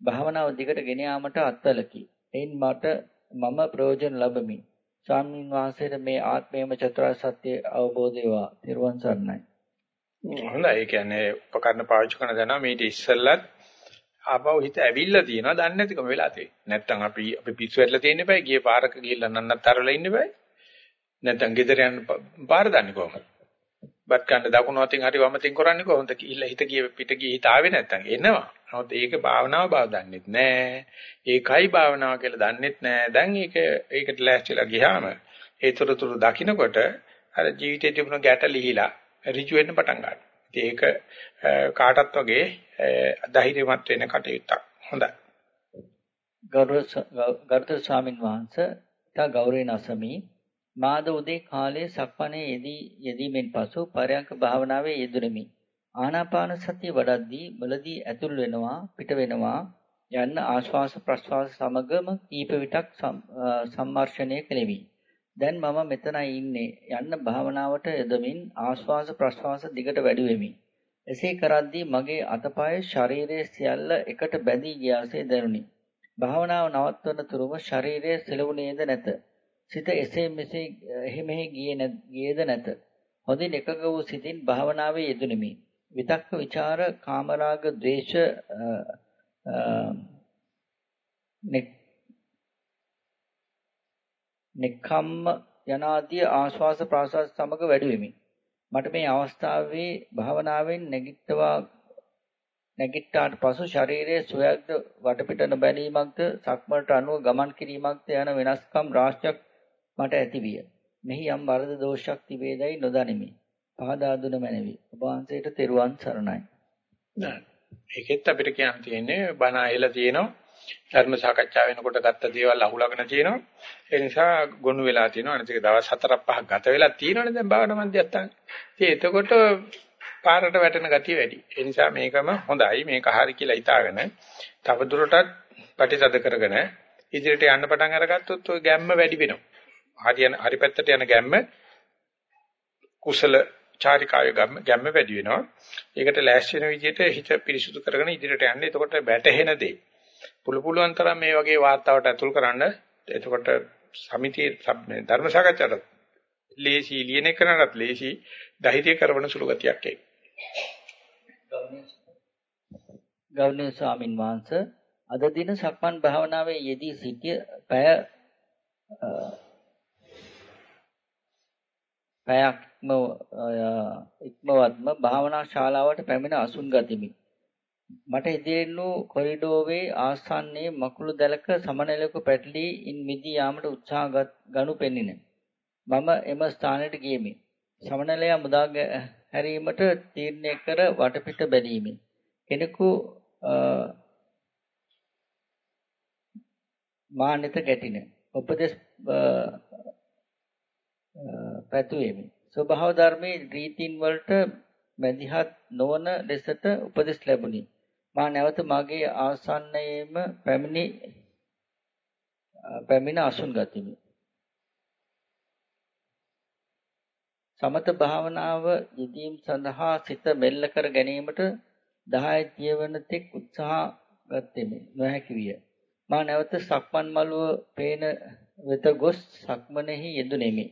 භාවනාව දිගට ගෙන යාමට අත්වලකි. එයින් මට මම ප්‍රයෝජන ලැබමි. ස්වාමීන් වහන්සේට මේ ආත්මයේම චතුරාර්ය සත්‍ය අවබෝධ වේවා. ත්‍රිවන් සරණයි. හොඳයි. ඒ කියන්නේ උපකරණ පාවිච්චි කරන දනවා මේක ඉස්සෙල්ලත් ආපහු හිත ඇවිල්ලා තියෙනවා දන්නේ නැතිකම වෙලා තියෙන්නේ. නැත්තම් අපි අපි පිස්සු වැටලා තියෙන්න බෑ. ගියේ පාරක ගිහිල්ලා නන්නත්තරලා ඉන්න බෑ. නැත්තම් ගෙදර යන්න පාර දන්නේ කොහොමද? බත් කන්න දකුණු අතින් හරි වම අතින් කරන්නේ කොහොමද? කිහිල්ලා හිත ගිය පිට ගිය හිත ආවේ නැත්තම් එනවා. නමුත් ඒක භාවනාව බව දන්නෙත් නෑ. ඒකයි භාවනාව කියලා දන්නෙත් නෑ. දැන් ඒක ඒකට ලෑස්තිලා ගියාම ඒතරතුරු දකින්නකොට අර ජීවිතේ තිබුණ ගැට ලිහිලා ඍජු වෙන්න පටන් ගන්නවා. ඒක කාටත් වගේ ධෛර්යමත් වෙන කටයුත්තක්. හොඳයි. ගරුතර ස්වාමින් වහන්සේ තා ගෞරවයෙන් අසමි මාද උදේ කාලයේ සක්මණේ යෙදී යෙදීමෙන් පසු පරයන්ක භාවනාවේ යෙදුණෙමි. ආනාපාන සතිය වඩද්දී බලදී ඇතුල් වෙනවා පිට වෙනවා යන්න ආශ්වාස ප්‍රශ්වාස සමගම කීප විටක් සම්මර්ෂණය කෙලෙමි. දැන් මම මෙතනයි ඉන්නේ යන්න භාවනාවට යොදමින් ආශ්වාස ප්‍රශ්වාස දිගට වැඩි වෙමි. එසේ කරද්දී මගේ අතපය ශරීරයේ සියල්ල එකට බැඳී ගියාසේ දැනුනි. භාවනාව නවත්වන තුරුම ශරීරයේ සෙලවුනේද නැත. සිත එසේ මෙසේ එහෙමෙහි ගියේ ගියේද නැත. හොඳින් එකග වූ සිතින් භාවනාවේ යෙදුණෙමි. විතක්ක ਵਿਚාර කාමරාග ද්වේෂ නෙක්ඛම්ම යනාදී ආශ්වාස ප්‍රාශ්වාස සමග වැඩි වෙමි. මට මේ අවස්ථාවේ භාවනාවෙන් නැගිට්ටවා නැගිට්ටාට පසු ශරීරයේ සුවයක්ද වටපිට නොබැලීමක්ද සක්මරට අනුව ගමන් කිරීමක්ද යන වෙනස්කම් රාශියක් මට ඇතිවිය. මෙහි යම් වරද දෝෂයක් තිබේදයි නොදනිමි. පහදා දුන මැනවි. ඔබ වහන්සේට තෙරුවන් සරණයි. නෑ. ඒකෙත් අපිට කියන්න තියෙන්නේ බණ ඇහිලා තියෙනවා. ධර්ම සාකච්ඡා වෙනකොට ගත්ත දේවල් අහුලගෙන තියෙනවා. ඒ නිසා ගොනු වෙලා තියෙනවා. අනිත් එක දවස් 4ක් 5ක් ගත වෙලා තියෙනවනේ දැන් භාවනා මධ්‍යස්ථාන. ඉතින් එතකොට පාරට වැටෙන ගතිය වැඩි. ඒ නිසා මේකම හොඳයි. මේක හරි කියලා හිතාගෙන තවදුරටත් ප්‍රතිසද කරගෙන ඉදිරියට යන්න පටන් අරගත්තොත් ওই ගැම්ම වැඩි වෙනවා. හරියන හරි පැත්තට යන ගැම්ම කුසල චාරිකාවේ ගැම්ම ගැම්ම වැඩි වෙනවා. ඒකට ලෑස්ති වෙන විදිහට හිත පිරිසුදු කරගෙන ඉදිරියට යන්න. එතකොට වැටහෙන දේ. පුළු පුළුවන් තරම් මේ වගේ වාතාවරණයට ඇතුල් කරන්න. එතකොට සමිතිය ධර්ම සාකච්ඡාවට ලේසි ලියන එකනටත් ලේසි ධෛර්ය කරවන සුළු ගතියක් එයි. ගෞරවනීය ස්වාමින් වහන්සේ අද දින සක්මන් භාවනාවේ යෙදී සිටිය පැය පැයක්ම ඉක්මවත්ම භාවනා ශාලාවට පැමිණ අසුන් ගතිමි. මට ඉදිරියෙන් වූ කොරිඩෝවේ ආසන්නයේ මකුළු දැලක සමනලයක පැටලී ඉන් මිදී යාමට උත්සාහ ගනු පෙන්නින. මම එම ස්ථානයට ගියෙමි. සමනලයා මුදා හැරීමට තීරණය කර වටපිට බැලීමි. කෙනෙකු මානෙත ගැටින. උපදේශ පැතුවේමි. ස්වභාව ධර්මයේ රීතින් වලට මැදිහත් නොවන ලෙසට උපදෙස් ලැබුණි. මා නැවත මගේ ආසන්නයේම පැමිණි පැමිණ අසුන් ගතිමි. සමත භාවනාව යෙදීම් සඳහා සිත මෙල්ල කර ගැනීමට 10 තියවන තෙක් උත්සාහ ගත්තෙමි. නොහැකි විය. මා නැවත සක්මන් මළුව පේන වෙත ගොස් සක්මනෙහි යෙදුණෙමි.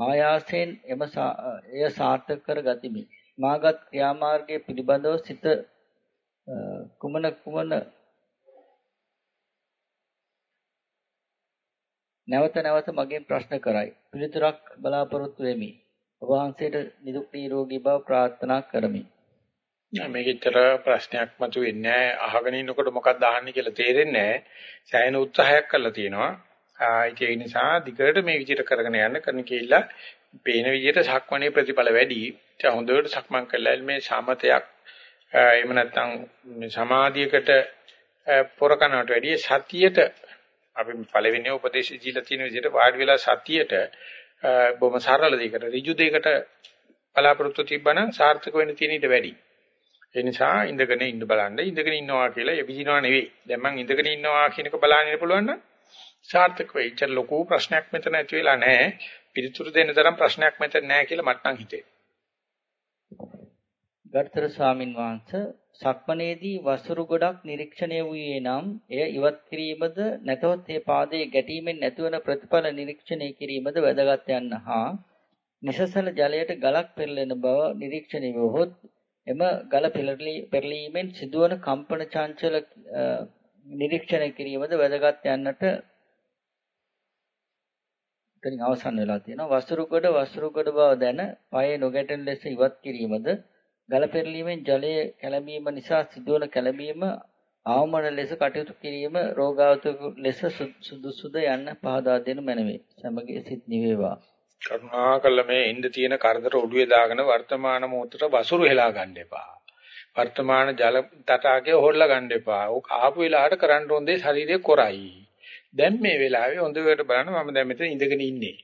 ආයාසයෙන් එම එය සාර්ථක කර ගතිමි. මාගත් ක්‍රියාමාර්ගයේ පිළිබඳව සිත කුමන කුමන නැවත නැවත මගෙන් ප්‍රශ්න කරයි. පිළිතුරක් බලාපොරොත්තු වෙමි. ඔබ වහන්සේට නිදුක් නිරෝගී බව ප්‍රාර්ථනා කරමි. මේකෙච්චර ප්‍රශ්නයක් මතුවෙන්නේ නැහැ. අහගෙන ඉන්නකොට මොකක්ද අහන්නේ කියලා තේරෙන්නේ නැහැ. සෑහෙන උත්සාහයක් කරලා තියෙනවා. ඒ නිසා දිගට මේ විදිහට කරගෙන යන්න කරන කියලා පේන විදිහට සක්මණේ ප්‍රතිඵල වැඩි. ඒ හොඳට සක්මන් කළා මේ සමතයක් එහෙම නැත්නම් සමාධියකට පොරකනට වැඩිය සතියට අපි පළවෙනි උපදේශය දීලා තියෙන විදිහට වාඩි වෙලා සතියට බොහොම සරල දෙයකට ඍජු දෙයකට බලාපොරොත්තු තිබ්බනම් සාර්ථක වෙන්න තියෙන ඊට වැඩි. ඒ නිසා ඉඳගෙන ඉන්න බලන්න ඉඳගෙන ඉන්නවා කියලා එවිදිනවා නෙවෙයි. දැන් මං ඉඳගෙන ඉන්නවා කියන එක බලන්න පුළුවන් නම් සාර්ථක වෙයි. ඒචර ලොකු ප්‍රශ්නයක් මෙතන ඇති වෙලා නැහැ. පිළිතුරු දෙන්න තරම් ප්‍රශ්නයක් මෙතන නැහැ කියලා මට නම් හිතේ. ගර්ථර ස්වාමින් වහන්සේ සක්මනේදී වසුරු ගොඩක් නිරීක්ෂණය වූයේ නම් එය ඉවත් කිරීමද නැතහොත් ඒ පාදයේ ගැටීමෙන් නැතිවන ප්‍රතිඵල නිරීක්ෂණය කිරීමද වැදගත් යන්න හා නිසසල ජලයට ගලක් පෙරලෙන බව නිරීක්ෂණය වුවහොත් එම ගල පෙරලීමෙන් සිදුවන කම්පන චංචල නිරීක්ෂණය කිරීමද වැදගත් යන්නට එතනින් අවසන් වෙලා තියෙනවා වස්තුරු කොට වස්තුරු කොට බව දැන පයේ නොගැටෙන ලෙස ඉවත් කිරීමද ගල පෙරලීමෙන් ජලය කැළඹීම නිසා සිදුවන කැළඹීම ආවමන ලෙස කටයුතු කිරීම රෝගාවතුක ලෙස සුදුසුද යන්න පහදා දෙනු මැනවේ. සමගිය සිත් නිවේවා. කරුණාකරලා මේ ඉන්න තියෙන කරදර ඔළුවේ දාගෙන වර්තමාන මොහොතට වසුරු හෙලා ගන්න එපා. වර්තමාන ජල තටාකේ හොල්ලා ගන්න එපා. ඕක ආපු වෙලාවට කරන්න හොඳේ ශරීරය කොරයි. දැන් මේ වෙලාවේ හොඳ වෙලට බලන්න මම දැන් මෙතන ඉඳගෙන ඉන්නේ.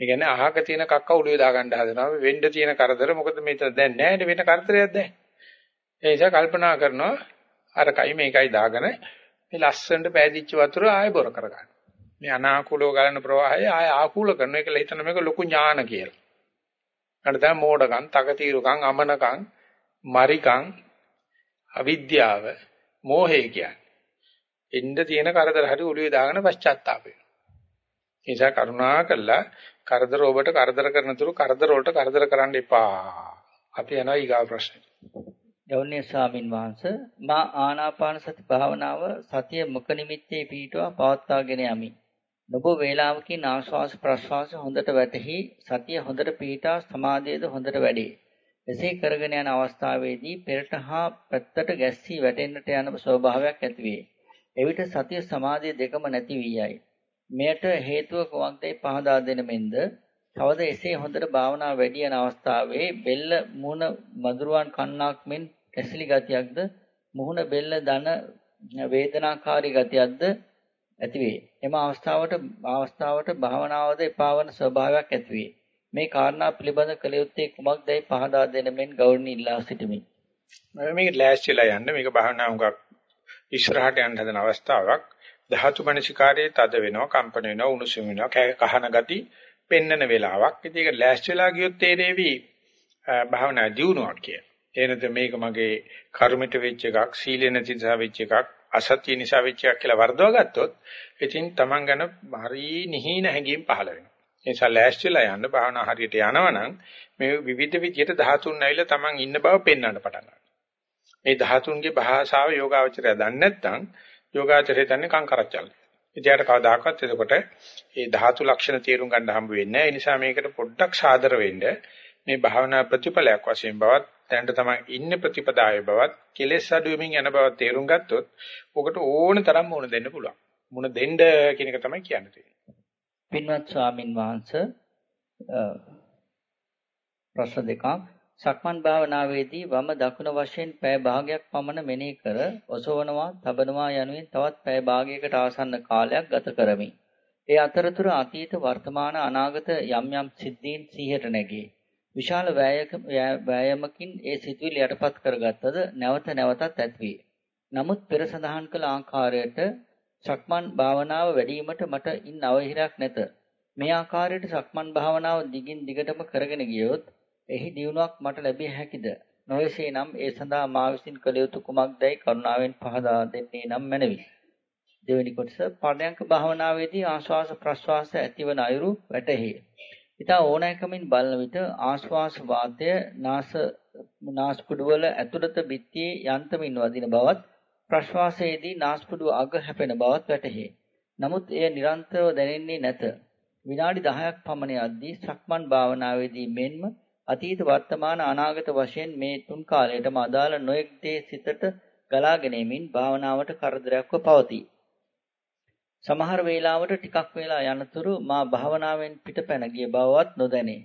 ඒ කියන්නේ අහක තියෙන කක්ක ඔළුවේ දාගන්න හදනවා. වෙන්න තියෙන කරදර මොකද මෙතන දැන් නැහැ වෙන කරදරයක් දැන්. ඒ නිසා කල්පනා කරනවා අරකයි මේකයි දාගෙන මේ ලස්සනට පෑදිච්ච වතුර ආයෙ බොර කරගන්න. මේ අනාකූලව ගලන ප්‍රවාහය ආය ආකූල කරන එක හිතන මේක ලොකු ඥාන කියලා. අන්න තමයි මෝඩකම්, තකතිරුකම්, අමනකම්, මරිකම්, අවිද්‍යාව, මෝහය කියන්නේ. එන්න තියෙන කරදර හරි ඔළුවේ දාගෙන පශ්චාත්තාප වෙනවා. ඒ නිසා කරුණා කළා කරදර ඔබට කරදර කරන තුරු කරදර වලට කරදර කරන්න එපා. අපි යනවා ඊගා ප්‍රශ්නෙට. ගෞරවනීය ස්වාමින් වහන්සේ මා ආනාපාන සති භාවනාව සතිය මුඛ නිමිත්තේ පිහිටුවා පවත්වාගෙන යමි. නොබ වේලාවකින් ආශ්වාස ප්‍රශ්වාස හොඳට වැටහි සතිය හොඳට පිහිටා සමාධියද හොඳට වැඩේ. එසේ කරගෙන යන අවස්ථාවේදී පෙරට හා පැත්තට ගැස්සී වැටෙන්නට යන ස්වභාවයක් ඇතිවේ. එවිට සතිය සමාධිය දෙකම නැති වී යයි. මෙයට හේතුව කුමක්දයි පහදා දෙන මෙන්ද තවද එසේ හොඳට භාවනා වැඩි යන අවස්ථාවේ බෙල්ල මුණ මදුරුවන් කන්නක් මෙන් කැසිලි ගතියක්ද මුහුණ බෙල්ල දන වේදනාකාරී ගතියක්ද ඇතිවේ. එම අවස්ථාවට අවස්ථාවට භාවනාවද එපාවන ස්වභාවයක් ඇතිවේ. මේ කාරණා පිළිබඳ කළ යුත්තේ කුමක්දයි පහදා දෙන මෙන් ගෞරවණීය ඉල්ලා සිටිමි. මේක ලෑස්තිලා යන්න මේක භාවනා උගක් ඉස්සරහට යන්න හදන අවස්ථාවක්. ධාතු මනසිකාරයේ තද වෙනවා, කම්පන වෙනවා, උණුසුම් වෙනවා, කහන ගති පෙන්නන වෙලාවක්. ඉතින් ඒක ලෑස්තිලා ගියොත් තේරෙවි භාවනා දියුණුවක් කියලා. එනද මේක මගේ කර්මිත වෙච්ච එකක්, සීලෙ නැති නිසා වෙච්ච එකක්, අසත්‍ය නිසා වෙච්ච එකක් කියලා වර්ධව ගත්තොත් ඉතින් Taman ගැන හරි නිහින හැඟීම් පහළ වෙනවා. ඒ නිසා ලෑස්තිලා යන්න භාවනා හරියට යනවනම් මේ විවිධ විදියට ධාතුන් නැවිලා Taman ඉන්න බව පෙන්වන්න පටන් ගන්නවා. මේ ධාතුන්ගේ භාෂාව යෝගාවචරය දන්නේ නැත්නම් යෝගාචරය දන්නේ කංකරච්චල්. ඉතියාට කවදාකවත් එතකොට මේ ධාතු ලක්ෂණ තේරුම් ගන්න හම්බ වෙන්නේ නැහැ. ඒ නිසා මේකට පොඩ්ඩක් සාදර වෙන්න මේ භාවනා ප්‍රතිඵලයක් වශයෙන් බවත් දැනට තමයි ඉන්නේ ප්‍රතිපදාවේ බවත් කෙලෙස් අඩුවෙමින් යන බව තේරුම් ගත්තොත් ඔකට ඕන තරම් මුණ දෙන්න පුළුවන්. මුණ දෙන්න කියන එක තමයි කියන්න තියෙන්නේ. පින්වත් ස්වාමින් වහන්සේ ප්‍රශ්න දෙකක් සක්මන් භාවනාවේදී වම දකුණ වශයෙන් පෑ භාගයක් පමණ මෙනෙහි කර ඔසවනවා, තබනවා යනුවෙන් තවත් පෑ භාගයකට ආසන්න කාලයක් ගත කරමි. ඒ අතරතුර අතීත වර්තමාන අනාගත යම් යම් සිද්ධීන් සිහියට නැගේ. විශාල වෑයමකින් ඒ සිතුවිලි යටපත් කරගත්තද නැවත නැවතත් ඇතිවේ. නමුත් පෙර සඳහන් කළ ආකාරයට සක්මන් භාවනාව වැඩිවීමට මට ඉන් අවහිරයක් නැත. මේ ආකාරයට සක්මන් භාවනාව දිගින් දිගටම කරගෙන ගියොත් එහි දියුණුවක් මට ලැබිය හැකිද? නොයසේ නම් ඒ සඳහා මා විසින් කළ යුතු කුමක්දයි කරුණාවෙන් පහදා දෙන්නේ නම් මැනවි. දෙවෙනි කොටස පරයන්ක භාවනාවේදී ආශ්වාස ප්‍රශ්වාස ඇතිවන අයුරු වැටහි. ඊට ඕනෑකමින් බලන විට ආශ්වාස වාතය නාස නාස්පුඩුවල ඇතුළත බිත්තියේ යන්තමින් වදින බවත් ප්‍රශ්වාසයේදී නාස්පුඩුව අග හැපෙන බවත් වැටහේ. නමුත් එය නිරන්තරව දැනෙන්නේ නැත. විනාඩි 10ක් පමණ යද්දී සක්මන් භාවනාවේදී මෙන්ම අතීත වර්තමාන අනාගත වශයෙන් මේ තුන් කාලයටම අදාළ නොයෙක් දේ සිතට ගලා ගැනීමෙන් භාවනාවට කරදරයක්ව පවතී. සමහර වේලාවට ටිකක් වෙලා යනතුරු මා භාවනාවෙන් පිටපැන ගිය බවවත් නොදැනේ.